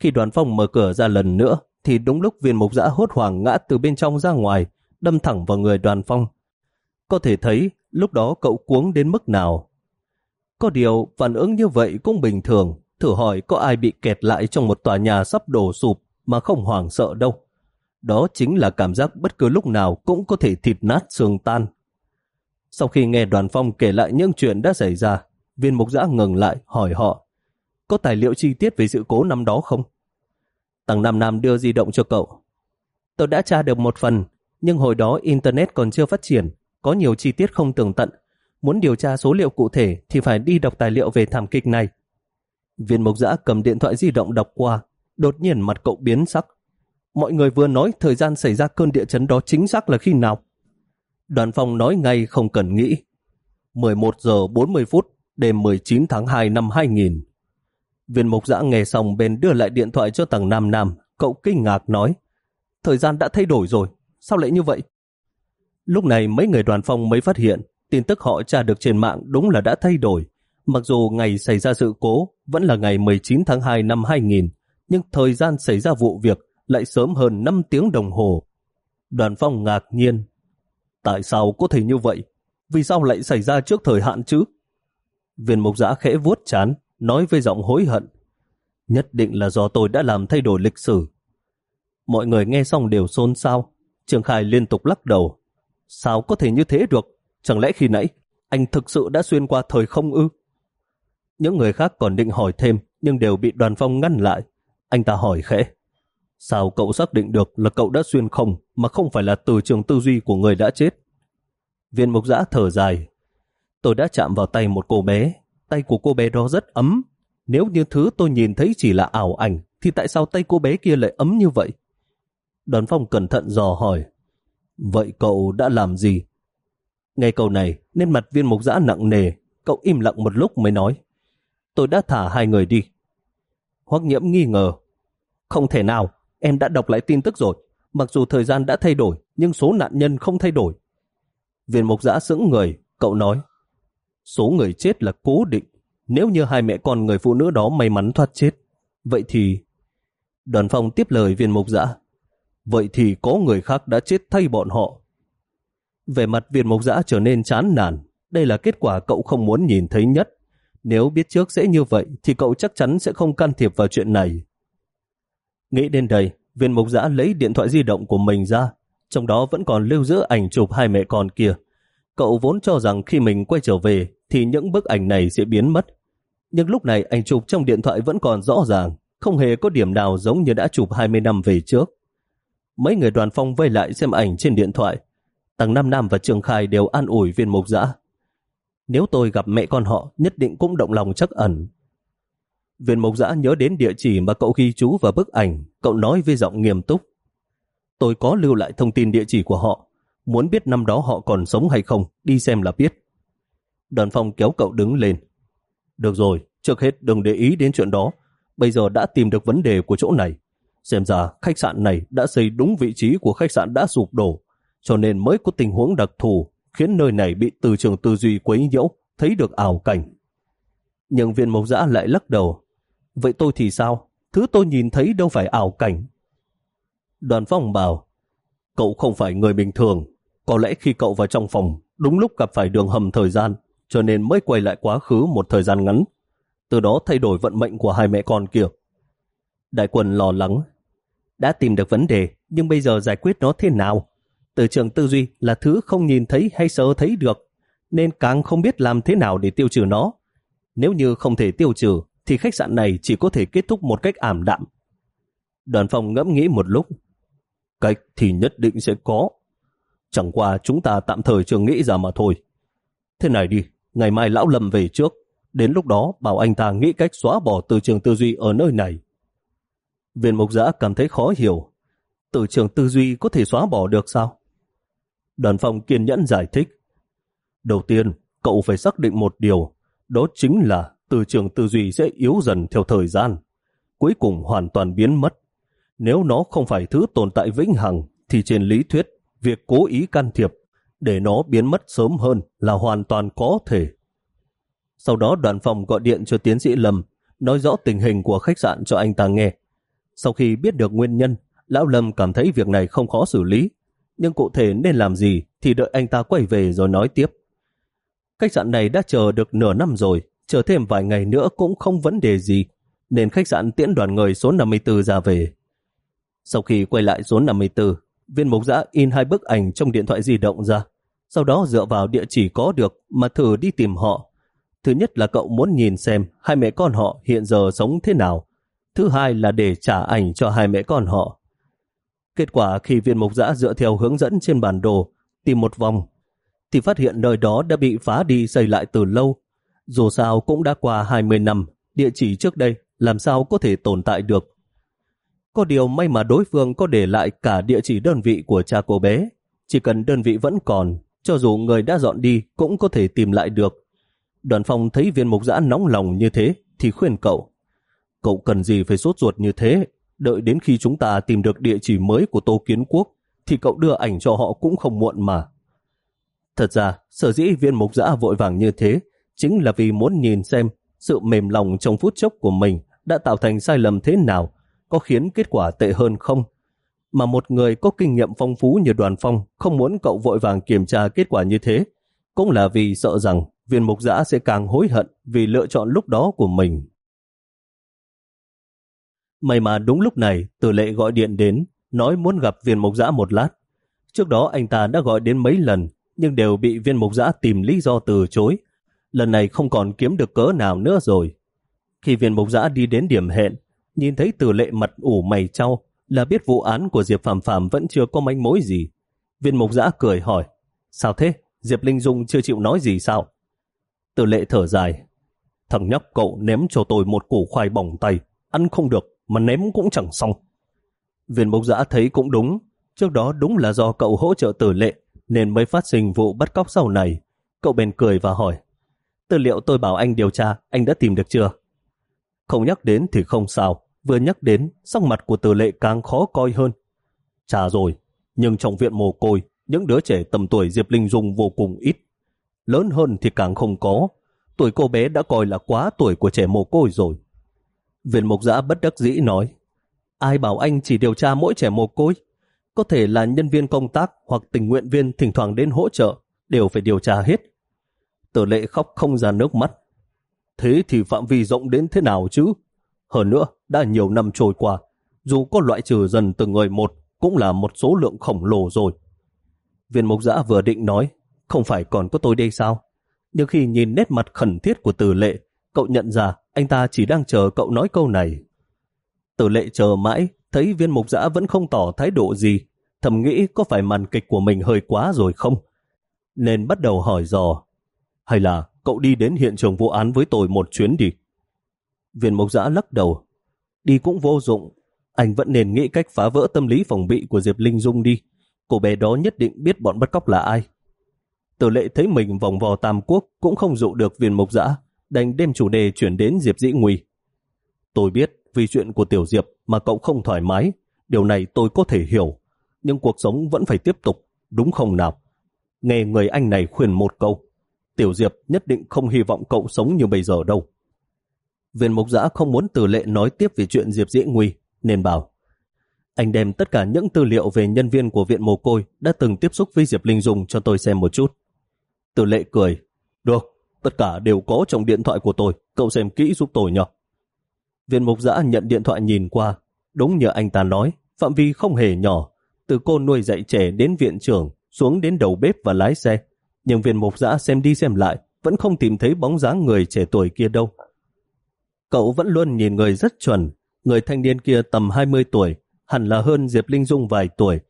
Khi đoàn phong mở cửa ra lần nữa, thì đúng lúc viên mộc giã hốt hoảng ngã từ bên trong ra ngoài, đâm thẳng vào người đoàn phong. Có thể thấy lúc đó cậu cuống đến mức nào. Có điều phản ứng như vậy cũng bình thường, thử hỏi có ai bị kẹt lại trong một tòa nhà sắp đổ sụp mà không hoảng sợ đâu. Đó chính là cảm giác bất cứ lúc nào cũng có thể thịt nát xương tan. Sau khi nghe đoàn phong kể lại những chuyện đã xảy ra, viên mục giã ngừng lại hỏi họ có tài liệu chi tiết về sự cố năm đó không? Tầng Nam Nam đưa di động cho cậu. Tôi đã tra được một phần, nhưng hồi đó Internet còn chưa phát triển, có nhiều chi tiết không tường tận. Muốn điều tra số liệu cụ thể thì phải đi đọc tài liệu về thảm kịch này. Viên mục giã cầm điện thoại di động đọc qua, đột nhiên mặt cậu biến sắc. Mọi người vừa nói thời gian xảy ra cơn địa chấn đó chính xác là khi nào. Đoàn phòng nói ngay không cần nghĩ. 11 giờ 40 phút đêm 19 tháng 2 năm 2000. Viên mục giã nghe xong bên đưa lại điện thoại cho tầng Nam Nam, cậu kinh ngạc nói, thời gian đã thay đổi rồi, sao lại như vậy? Lúc này mấy người đoàn phong mới phát hiện, tin tức họ tra được trên mạng đúng là đã thay đổi. Mặc dù ngày xảy ra sự cố vẫn là ngày 19 tháng 2 năm 2000, nhưng thời gian xảy ra vụ việc lại sớm hơn 5 tiếng đồng hồ. Đoàn phong ngạc nhiên. Tại sao có thể như vậy? Vì sao lại xảy ra trước thời hạn chứ? Viên mục giã khẽ vuốt chán, nói với giọng hối hận. Nhất định là do tôi đã làm thay đổi lịch sử. Mọi người nghe xong đều xôn xao. Trường Khai liên tục lắc đầu. Sao có thể như thế được? Chẳng lẽ khi nãy anh thực sự đã xuyên qua thời không ư? Những người khác còn định hỏi thêm nhưng đều bị đoàn phong ngăn lại. Anh ta hỏi khẽ. Sao cậu xác định được là cậu đã xuyên không mà không phải là từ trường tư duy của người đã chết? Viên mục giã thở dài. Tôi đã chạm vào tay một cô bé. Tay của cô bé đó rất ấm. Nếu như thứ tôi nhìn thấy chỉ là ảo ảnh thì tại sao tay cô bé kia lại ấm như vậy? Đoàn phong cẩn thận dò hỏi. Vậy cậu đã làm gì? Ngay câu này nên mặt viên mục giã nặng nề. Cậu im lặng một lúc mới nói. Tôi đã thả hai người đi. Hoắc nhiễm nghi ngờ. Không thể nào, em đã đọc lại tin tức rồi. Mặc dù thời gian đã thay đổi, nhưng số nạn nhân không thay đổi. Viên mục giã sững người, cậu nói. Số người chết là cố định. Nếu như hai mẹ con người phụ nữ đó may mắn thoát chết, vậy thì... Đoàn phong tiếp lời viên mục giã. Vậy thì có người khác đã chết thay bọn họ. Về mặt viên mục giã trở nên chán nản. Đây là kết quả cậu không muốn nhìn thấy nhất. Nếu biết trước sẽ như vậy thì cậu chắc chắn sẽ không can thiệp vào chuyện này. Nghĩ đến đây, viên mục giã lấy điện thoại di động của mình ra, trong đó vẫn còn lưu giữ ảnh chụp hai mẹ con kia. Cậu vốn cho rằng khi mình quay trở về thì những bức ảnh này sẽ biến mất. Nhưng lúc này ảnh chụp trong điện thoại vẫn còn rõ ràng, không hề có điểm nào giống như đã chụp 20 năm về trước. Mấy người đoàn phong vây lại xem ảnh trên điện thoại. Tầng Nam Nam và Trường Khai đều an ủi viên mục giã. Nếu tôi gặp mẹ con họ, nhất định cũng động lòng chắc ẩn. Viên mộc giã nhớ đến địa chỉ mà cậu ghi chú vào bức ảnh, cậu nói với giọng nghiêm túc. Tôi có lưu lại thông tin địa chỉ của họ, muốn biết năm đó họ còn sống hay không, đi xem là biết. Đoàn phong kéo cậu đứng lên. Được rồi, trước hết đừng để ý đến chuyện đó, bây giờ đã tìm được vấn đề của chỗ này. Xem ra khách sạn này đã xây đúng vị trí của khách sạn đã sụp đổ, cho nên mới có tình huống đặc thù khiến nơi này bị từ trường tư duy quấy nhiễu, thấy được ảo cảnh. Nhưng viên mộc giã lại lắc đầu. Vậy tôi thì sao? Thứ tôi nhìn thấy đâu phải ảo cảnh. Đoàn phong bảo, cậu không phải người bình thường. Có lẽ khi cậu vào trong phòng, đúng lúc gặp phải đường hầm thời gian, cho nên mới quay lại quá khứ một thời gian ngắn. Từ đó thay đổi vận mệnh của hai mẹ con kia. Đại quân lo lắng. Đã tìm được vấn đề, nhưng bây giờ giải quyết nó thế nào? Từ trường tư duy là thứ không nhìn thấy hay sơ thấy được, nên càng không biết làm thế nào để tiêu trừ nó. Nếu như không thể tiêu trừ, thì khách sạn này chỉ có thể kết thúc một cách ảm đạm. Đoàn phòng ngẫm nghĩ một lúc. Cách thì nhất định sẽ có. Chẳng qua chúng ta tạm thời chưa nghĩ ra mà thôi. Thế này đi, ngày mai lão lầm về trước. Đến lúc đó bảo anh ta nghĩ cách xóa bỏ từ trường tư duy ở nơi này. Viên mục giã cảm thấy khó hiểu. Từ trường tư duy có thể xóa bỏ được sao? Đoàn phòng kiên nhẫn giải thích. Đầu tiên, cậu phải xác định một điều, đó chính là từ trường tư duy sẽ yếu dần theo thời gian, cuối cùng hoàn toàn biến mất. Nếu nó không phải thứ tồn tại vĩnh hằng, thì trên lý thuyết, việc cố ý can thiệp để nó biến mất sớm hơn là hoàn toàn có thể. Sau đó đoàn phòng gọi điện cho tiến sĩ Lâm, nói rõ tình hình của khách sạn cho anh ta nghe. Sau khi biết được nguyên nhân, Lão Lâm cảm thấy việc này không khó xử lý, nhưng cụ thể nên làm gì thì đợi anh ta quay về rồi nói tiếp. Khách sạn này đã chờ được nửa năm rồi, chờ thêm vài ngày nữa cũng không vấn đề gì, nên khách sạn tiễn đoàn người số 54 ra về. Sau khi quay lại số 54, viên mục giã in hai bức ảnh trong điện thoại di động ra, sau đó dựa vào địa chỉ có được mà thử đi tìm họ. Thứ nhất là cậu muốn nhìn xem hai mẹ con họ hiện giờ sống thế nào. Thứ hai là để trả ảnh cho hai mẹ con họ. Kết quả khi viên mục giã dựa theo hướng dẫn trên bản đồ tìm một vòng, thì phát hiện nơi đó đã bị phá đi xây lại từ lâu. Dù sao cũng đã qua 20 năm, địa chỉ trước đây làm sao có thể tồn tại được. Có điều may mà đối phương có để lại cả địa chỉ đơn vị của cha cô bé. Chỉ cần đơn vị vẫn còn, cho dù người đã dọn đi cũng có thể tìm lại được. Đoàn phong thấy viên mục giã nóng lòng như thế thì khuyên cậu. Cậu cần gì phải sốt ruột như thế? Đợi đến khi chúng ta tìm được địa chỉ mới của Tô Kiến Quốc, thì cậu đưa ảnh cho họ cũng không muộn mà. Thật ra, sở dĩ viên mục giã vội vàng như thế, chính là vì muốn nhìn xem sự mềm lòng trong phút chốc của mình đã tạo thành sai lầm thế nào, có khiến kết quả tệ hơn không? Mà một người có kinh nghiệm phong phú như đoàn phong không muốn cậu vội vàng kiểm tra kết quả như thế, cũng là vì sợ rằng viên mục giã sẽ càng hối hận vì lựa chọn lúc đó của mình. May mà đúng lúc này, tử lệ gọi điện đến, nói muốn gặp viên mục giã một lát. Trước đó anh ta đã gọi đến mấy lần, nhưng đều bị viên mục giã tìm lý do từ chối. Lần này không còn kiếm được cớ nào nữa rồi. Khi viên mục giã đi đến điểm hẹn, nhìn thấy tử lệ mặt ủ mày trao là biết vụ án của Diệp Phạm Phạm vẫn chưa có manh mối gì. Viên mục giã cười hỏi, sao thế? Diệp Linh Dung chưa chịu nói gì sao? Tử lệ thở dài, thằng nhóc cậu ném cho tôi một củ khoai bỏng tay, ăn không được mà ném cũng chẳng xong. Viên mục giã thấy cũng đúng, trước đó đúng là do cậu hỗ trợ tử lệ nên mới phát sinh vụ bắt cóc sau này. Cậu bèn cười và hỏi, tư liệu tôi bảo anh điều tra, anh đã tìm được chưa? Không nhắc đến thì không sao, vừa nhắc đến, sắc mặt của tử lệ càng khó coi hơn. Chà rồi, nhưng trong viện mồ côi, những đứa trẻ tầm tuổi Diệp Linh Dung vô cùng ít. Lớn hơn thì càng không có, tuổi cô bé đã coi là quá tuổi của trẻ mồ côi rồi. Viện mục giã bất đắc dĩ nói, ai bảo anh chỉ điều tra mỗi trẻ mồ côi? Có thể là nhân viên công tác hoặc tình nguyện viên thỉnh thoảng đến hỗ trợ, đều phải điều tra hết. Tử lệ khóc không ra nước mắt. Thế thì phạm vi rộng đến thế nào chứ? Hơn nữa, đã nhiều năm trôi qua, dù có loại trừ dần từng người một, cũng là một số lượng khổng lồ rồi. Viên mục giã vừa định nói, không phải còn có tôi đây sao? Nhưng khi nhìn nét mặt khẩn thiết của tử lệ, cậu nhận ra anh ta chỉ đang chờ cậu nói câu này. Tử lệ chờ mãi, thấy viên mục giã vẫn không tỏ thái độ gì, thầm nghĩ có phải màn kịch của mình hơi quá rồi không? Nên bắt đầu hỏi dò, hay là cậu đi đến hiện trường vụ án với tôi một chuyến đi? Viên Mộc giã lắc đầu, đi cũng vô dụng, anh vẫn nên nghĩ cách phá vỡ tâm lý phòng bị của Diệp Linh Dung đi. Cô bé đó nhất định biết bọn bắt cóc là ai. Tử lệ thấy mình vòng vò Tam Quốc cũng không dụ được viên Mộc giã, đành đem chủ đề chuyển đến Diệp Dĩ Nguy. Tôi biết vì chuyện của Tiểu Diệp mà cậu không thoải mái, điều này tôi có thể hiểu, nhưng cuộc sống vẫn phải tiếp tục, đúng không nào? Nghe người anh này khuyên một câu, Tiểu Diệp nhất định không hy vọng cậu sống như bây giờ đâu. Viên mục giã không muốn từ lệ nói tiếp về chuyện Diệp Dĩ Nguy, nên bảo anh đem tất cả những tư liệu về nhân viên của viện mồ côi đã từng tiếp xúc với Diệp Linh Dung cho tôi xem một chút. Từ lệ cười, được, tất cả đều có trong điện thoại của tôi, cậu xem kỹ giúp tôi nhờ. Viên mục giã nhận điện thoại nhìn qua, đúng như anh ta nói, phạm vi không hề nhỏ, từ cô nuôi dạy trẻ đến viện trưởng, xuống đến đầu bếp và lái xe. Nhưng viên mục giã xem đi xem lại, vẫn không tìm thấy bóng dáng người trẻ tuổi kia đâu. Cậu vẫn luôn nhìn người rất chuẩn, người thanh niên kia tầm 20 tuổi, hẳn là hơn Diệp Linh Dung vài tuổi.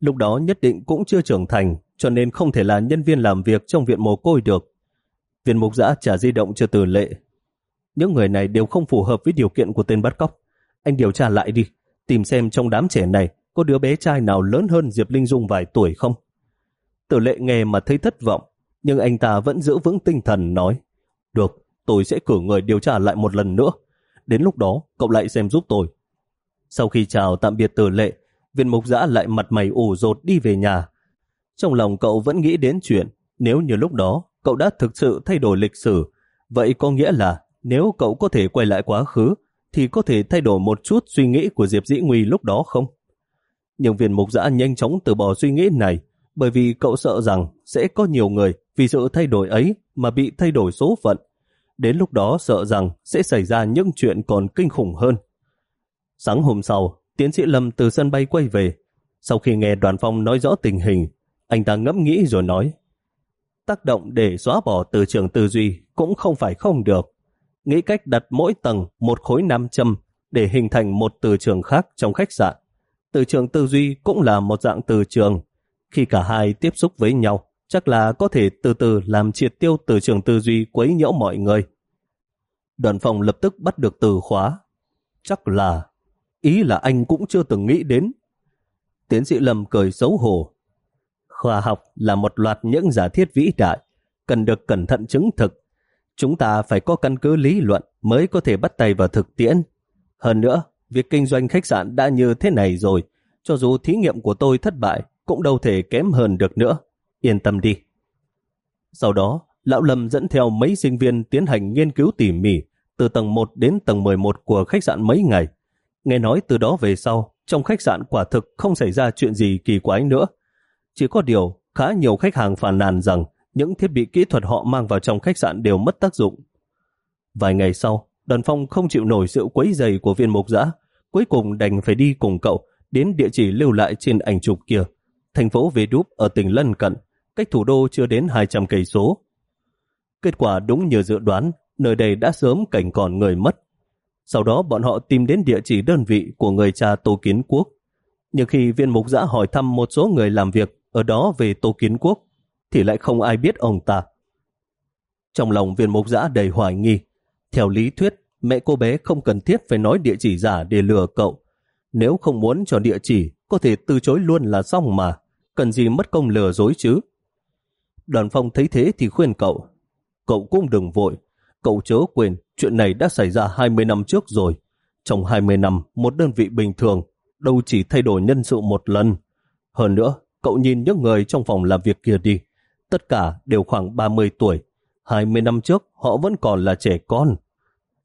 Lúc đó nhất định cũng chưa trưởng thành, cho nên không thể là nhân viên làm việc trong viện mồ côi được. Viên mục giã trả di động cho từ lệ. Những người này đều không phù hợp với điều kiện của tên bắt cóc. Anh điều tra lại đi, tìm xem trong đám trẻ này có đứa bé trai nào lớn hơn Diệp Linh Dung vài tuổi không. Tử lệ nghe mà thấy thất vọng, nhưng anh ta vẫn giữ vững tinh thần nói, được, tôi sẽ cử người điều tra lại một lần nữa. Đến lúc đó, cậu lại xem giúp tôi. Sau khi chào tạm biệt tử lệ, viên mục giã lại mặt mày ủ rột đi về nhà. Trong lòng cậu vẫn nghĩ đến chuyện, nếu như lúc đó cậu đã thực sự thay đổi lịch sử, vậy có nghĩa là nếu cậu có thể quay lại quá khứ, thì có thể thay đổi một chút suy nghĩ của Diệp Dĩ Nguy lúc đó không? Nhưng viên mục giã nhanh chóng từ bỏ suy nghĩ này, bởi vì cậu sợ rằng sẽ có nhiều người vì sự thay đổi ấy mà bị thay đổi số phận. Đến lúc đó sợ rằng sẽ xảy ra những chuyện còn kinh khủng hơn. Sáng hôm sau, tiến sĩ Lâm từ sân bay quay về. Sau khi nghe đoàn phong nói rõ tình hình, anh ta ngẫm nghĩ rồi nói tác động để xóa bỏ từ trường tư duy cũng không phải không được. Nghĩ cách đặt mỗi tầng một khối nam châm để hình thành một từ trường khác trong khách sạn. Từ trường tư duy cũng là một dạng từ trường. Khi cả hai tiếp xúc với nhau, chắc là có thể từ từ làm triệt tiêu từ trường tư duy quấy nhiễu mọi người. Đoàn phòng lập tức bắt được từ khóa. Chắc là Ý là anh cũng chưa từng nghĩ đến. Tiến sĩ Lâm cười xấu hổ. Khoa học là một loạt những giả thiết vĩ đại, cần được cẩn thận chứng thực. Chúng ta phải có căn cứ lý luận mới có thể bắt tay vào thực tiễn. Hơn nữa, việc kinh doanh khách sạn đã như thế này rồi, cho dù thí nghiệm của tôi thất bại, cũng đâu thể kém hơn được nữa. Yên tâm đi. Sau đó, Lão Lâm dẫn theo mấy sinh viên tiến hành nghiên cứu tỉ mỉ từ tầng 1 đến tầng 11 của khách sạn mấy ngày. Nghe nói từ đó về sau, trong khách sạn quả thực không xảy ra chuyện gì kỳ quái nữa. Chỉ có điều, khá nhiều khách hàng phàn nàn rằng những thiết bị kỹ thuật họ mang vào trong khách sạn đều mất tác dụng. Vài ngày sau, Đoàn Phong không chịu nổi sự quấy dày của viên mục giã, cuối cùng đành phải đi cùng cậu đến địa chỉ lưu lại trên ảnh chụp kia, thành phố Vedup ở tỉnh lân cận, cách thủ đô chưa đến 200 cây số. Kết quả đúng như dự đoán, nơi đây đã sớm cảnh còn người mất. Sau đó bọn họ tìm đến địa chỉ đơn vị của người cha Tô Kiến Quốc. Nhưng khi viên mục giã hỏi thăm một số người làm việc ở đó về Tô Kiến Quốc, thì lại không ai biết ông ta. Trong lòng viên mục giã đầy hoài nghi. Theo lý thuyết, mẹ cô bé không cần thiết phải nói địa chỉ giả để lừa cậu. Nếu không muốn cho địa chỉ, có thể từ chối luôn là xong mà. Cần gì mất công lừa dối chứ? Đoàn phong thấy thế thì khuyên cậu. Cậu cũng đừng vội. Cậu chớ quên, chuyện này đã xảy ra 20 năm trước rồi. Trong 20 năm, một đơn vị bình thường đâu chỉ thay đổi nhân sự một lần. Hơn nữa, cậu nhìn những người trong phòng làm việc kia đi. Tất cả đều khoảng 30 tuổi. 20 năm trước, họ vẫn còn là trẻ con.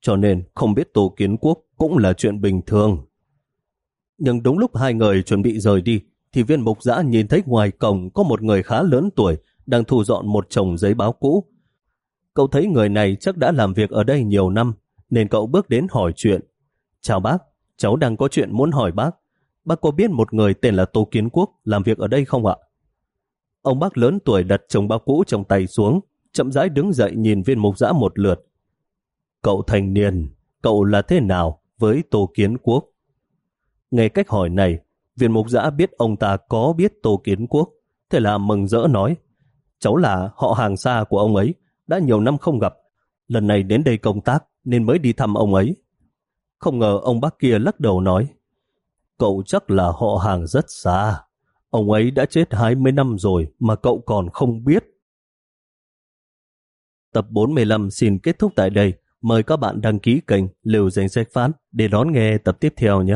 Cho nên, không biết tổ kiến quốc cũng là chuyện bình thường. Nhưng đúng lúc hai người chuẩn bị rời đi, thì viên mục giã nhìn thấy ngoài cổng có một người khá lớn tuổi đang thu dọn một chồng giấy báo cũ. Cậu thấy người này chắc đã làm việc ở đây nhiều năm, nên cậu bước đến hỏi chuyện. Chào bác, cháu đang có chuyện muốn hỏi bác. Bác có biết một người tên là Tô Kiến Quốc làm việc ở đây không ạ? Ông bác lớn tuổi đặt chồng báo cũ trong tay xuống, chậm rãi đứng dậy nhìn viên mục giã một lượt. Cậu thành niên, cậu là thế nào với Tô Kiến Quốc? Nghe cách hỏi này, viên mục giã biết ông ta có biết Tô Kiến Quốc, thế là mừng rỡ nói, cháu là họ hàng xa của ông ấy, đã nhiều năm không gặp, lần này đến đây công tác nên mới đi thăm ông ấy. Không ngờ ông bác kia lắc đầu nói, cậu chắc là họ hàng rất xa. Ông ấy đã chết 20 năm rồi mà cậu còn không biết. Tập 45 xin kết thúc tại đây. Mời các bạn đăng ký kênh Liều Danh Sách Phát để đón nghe tập tiếp theo nhé.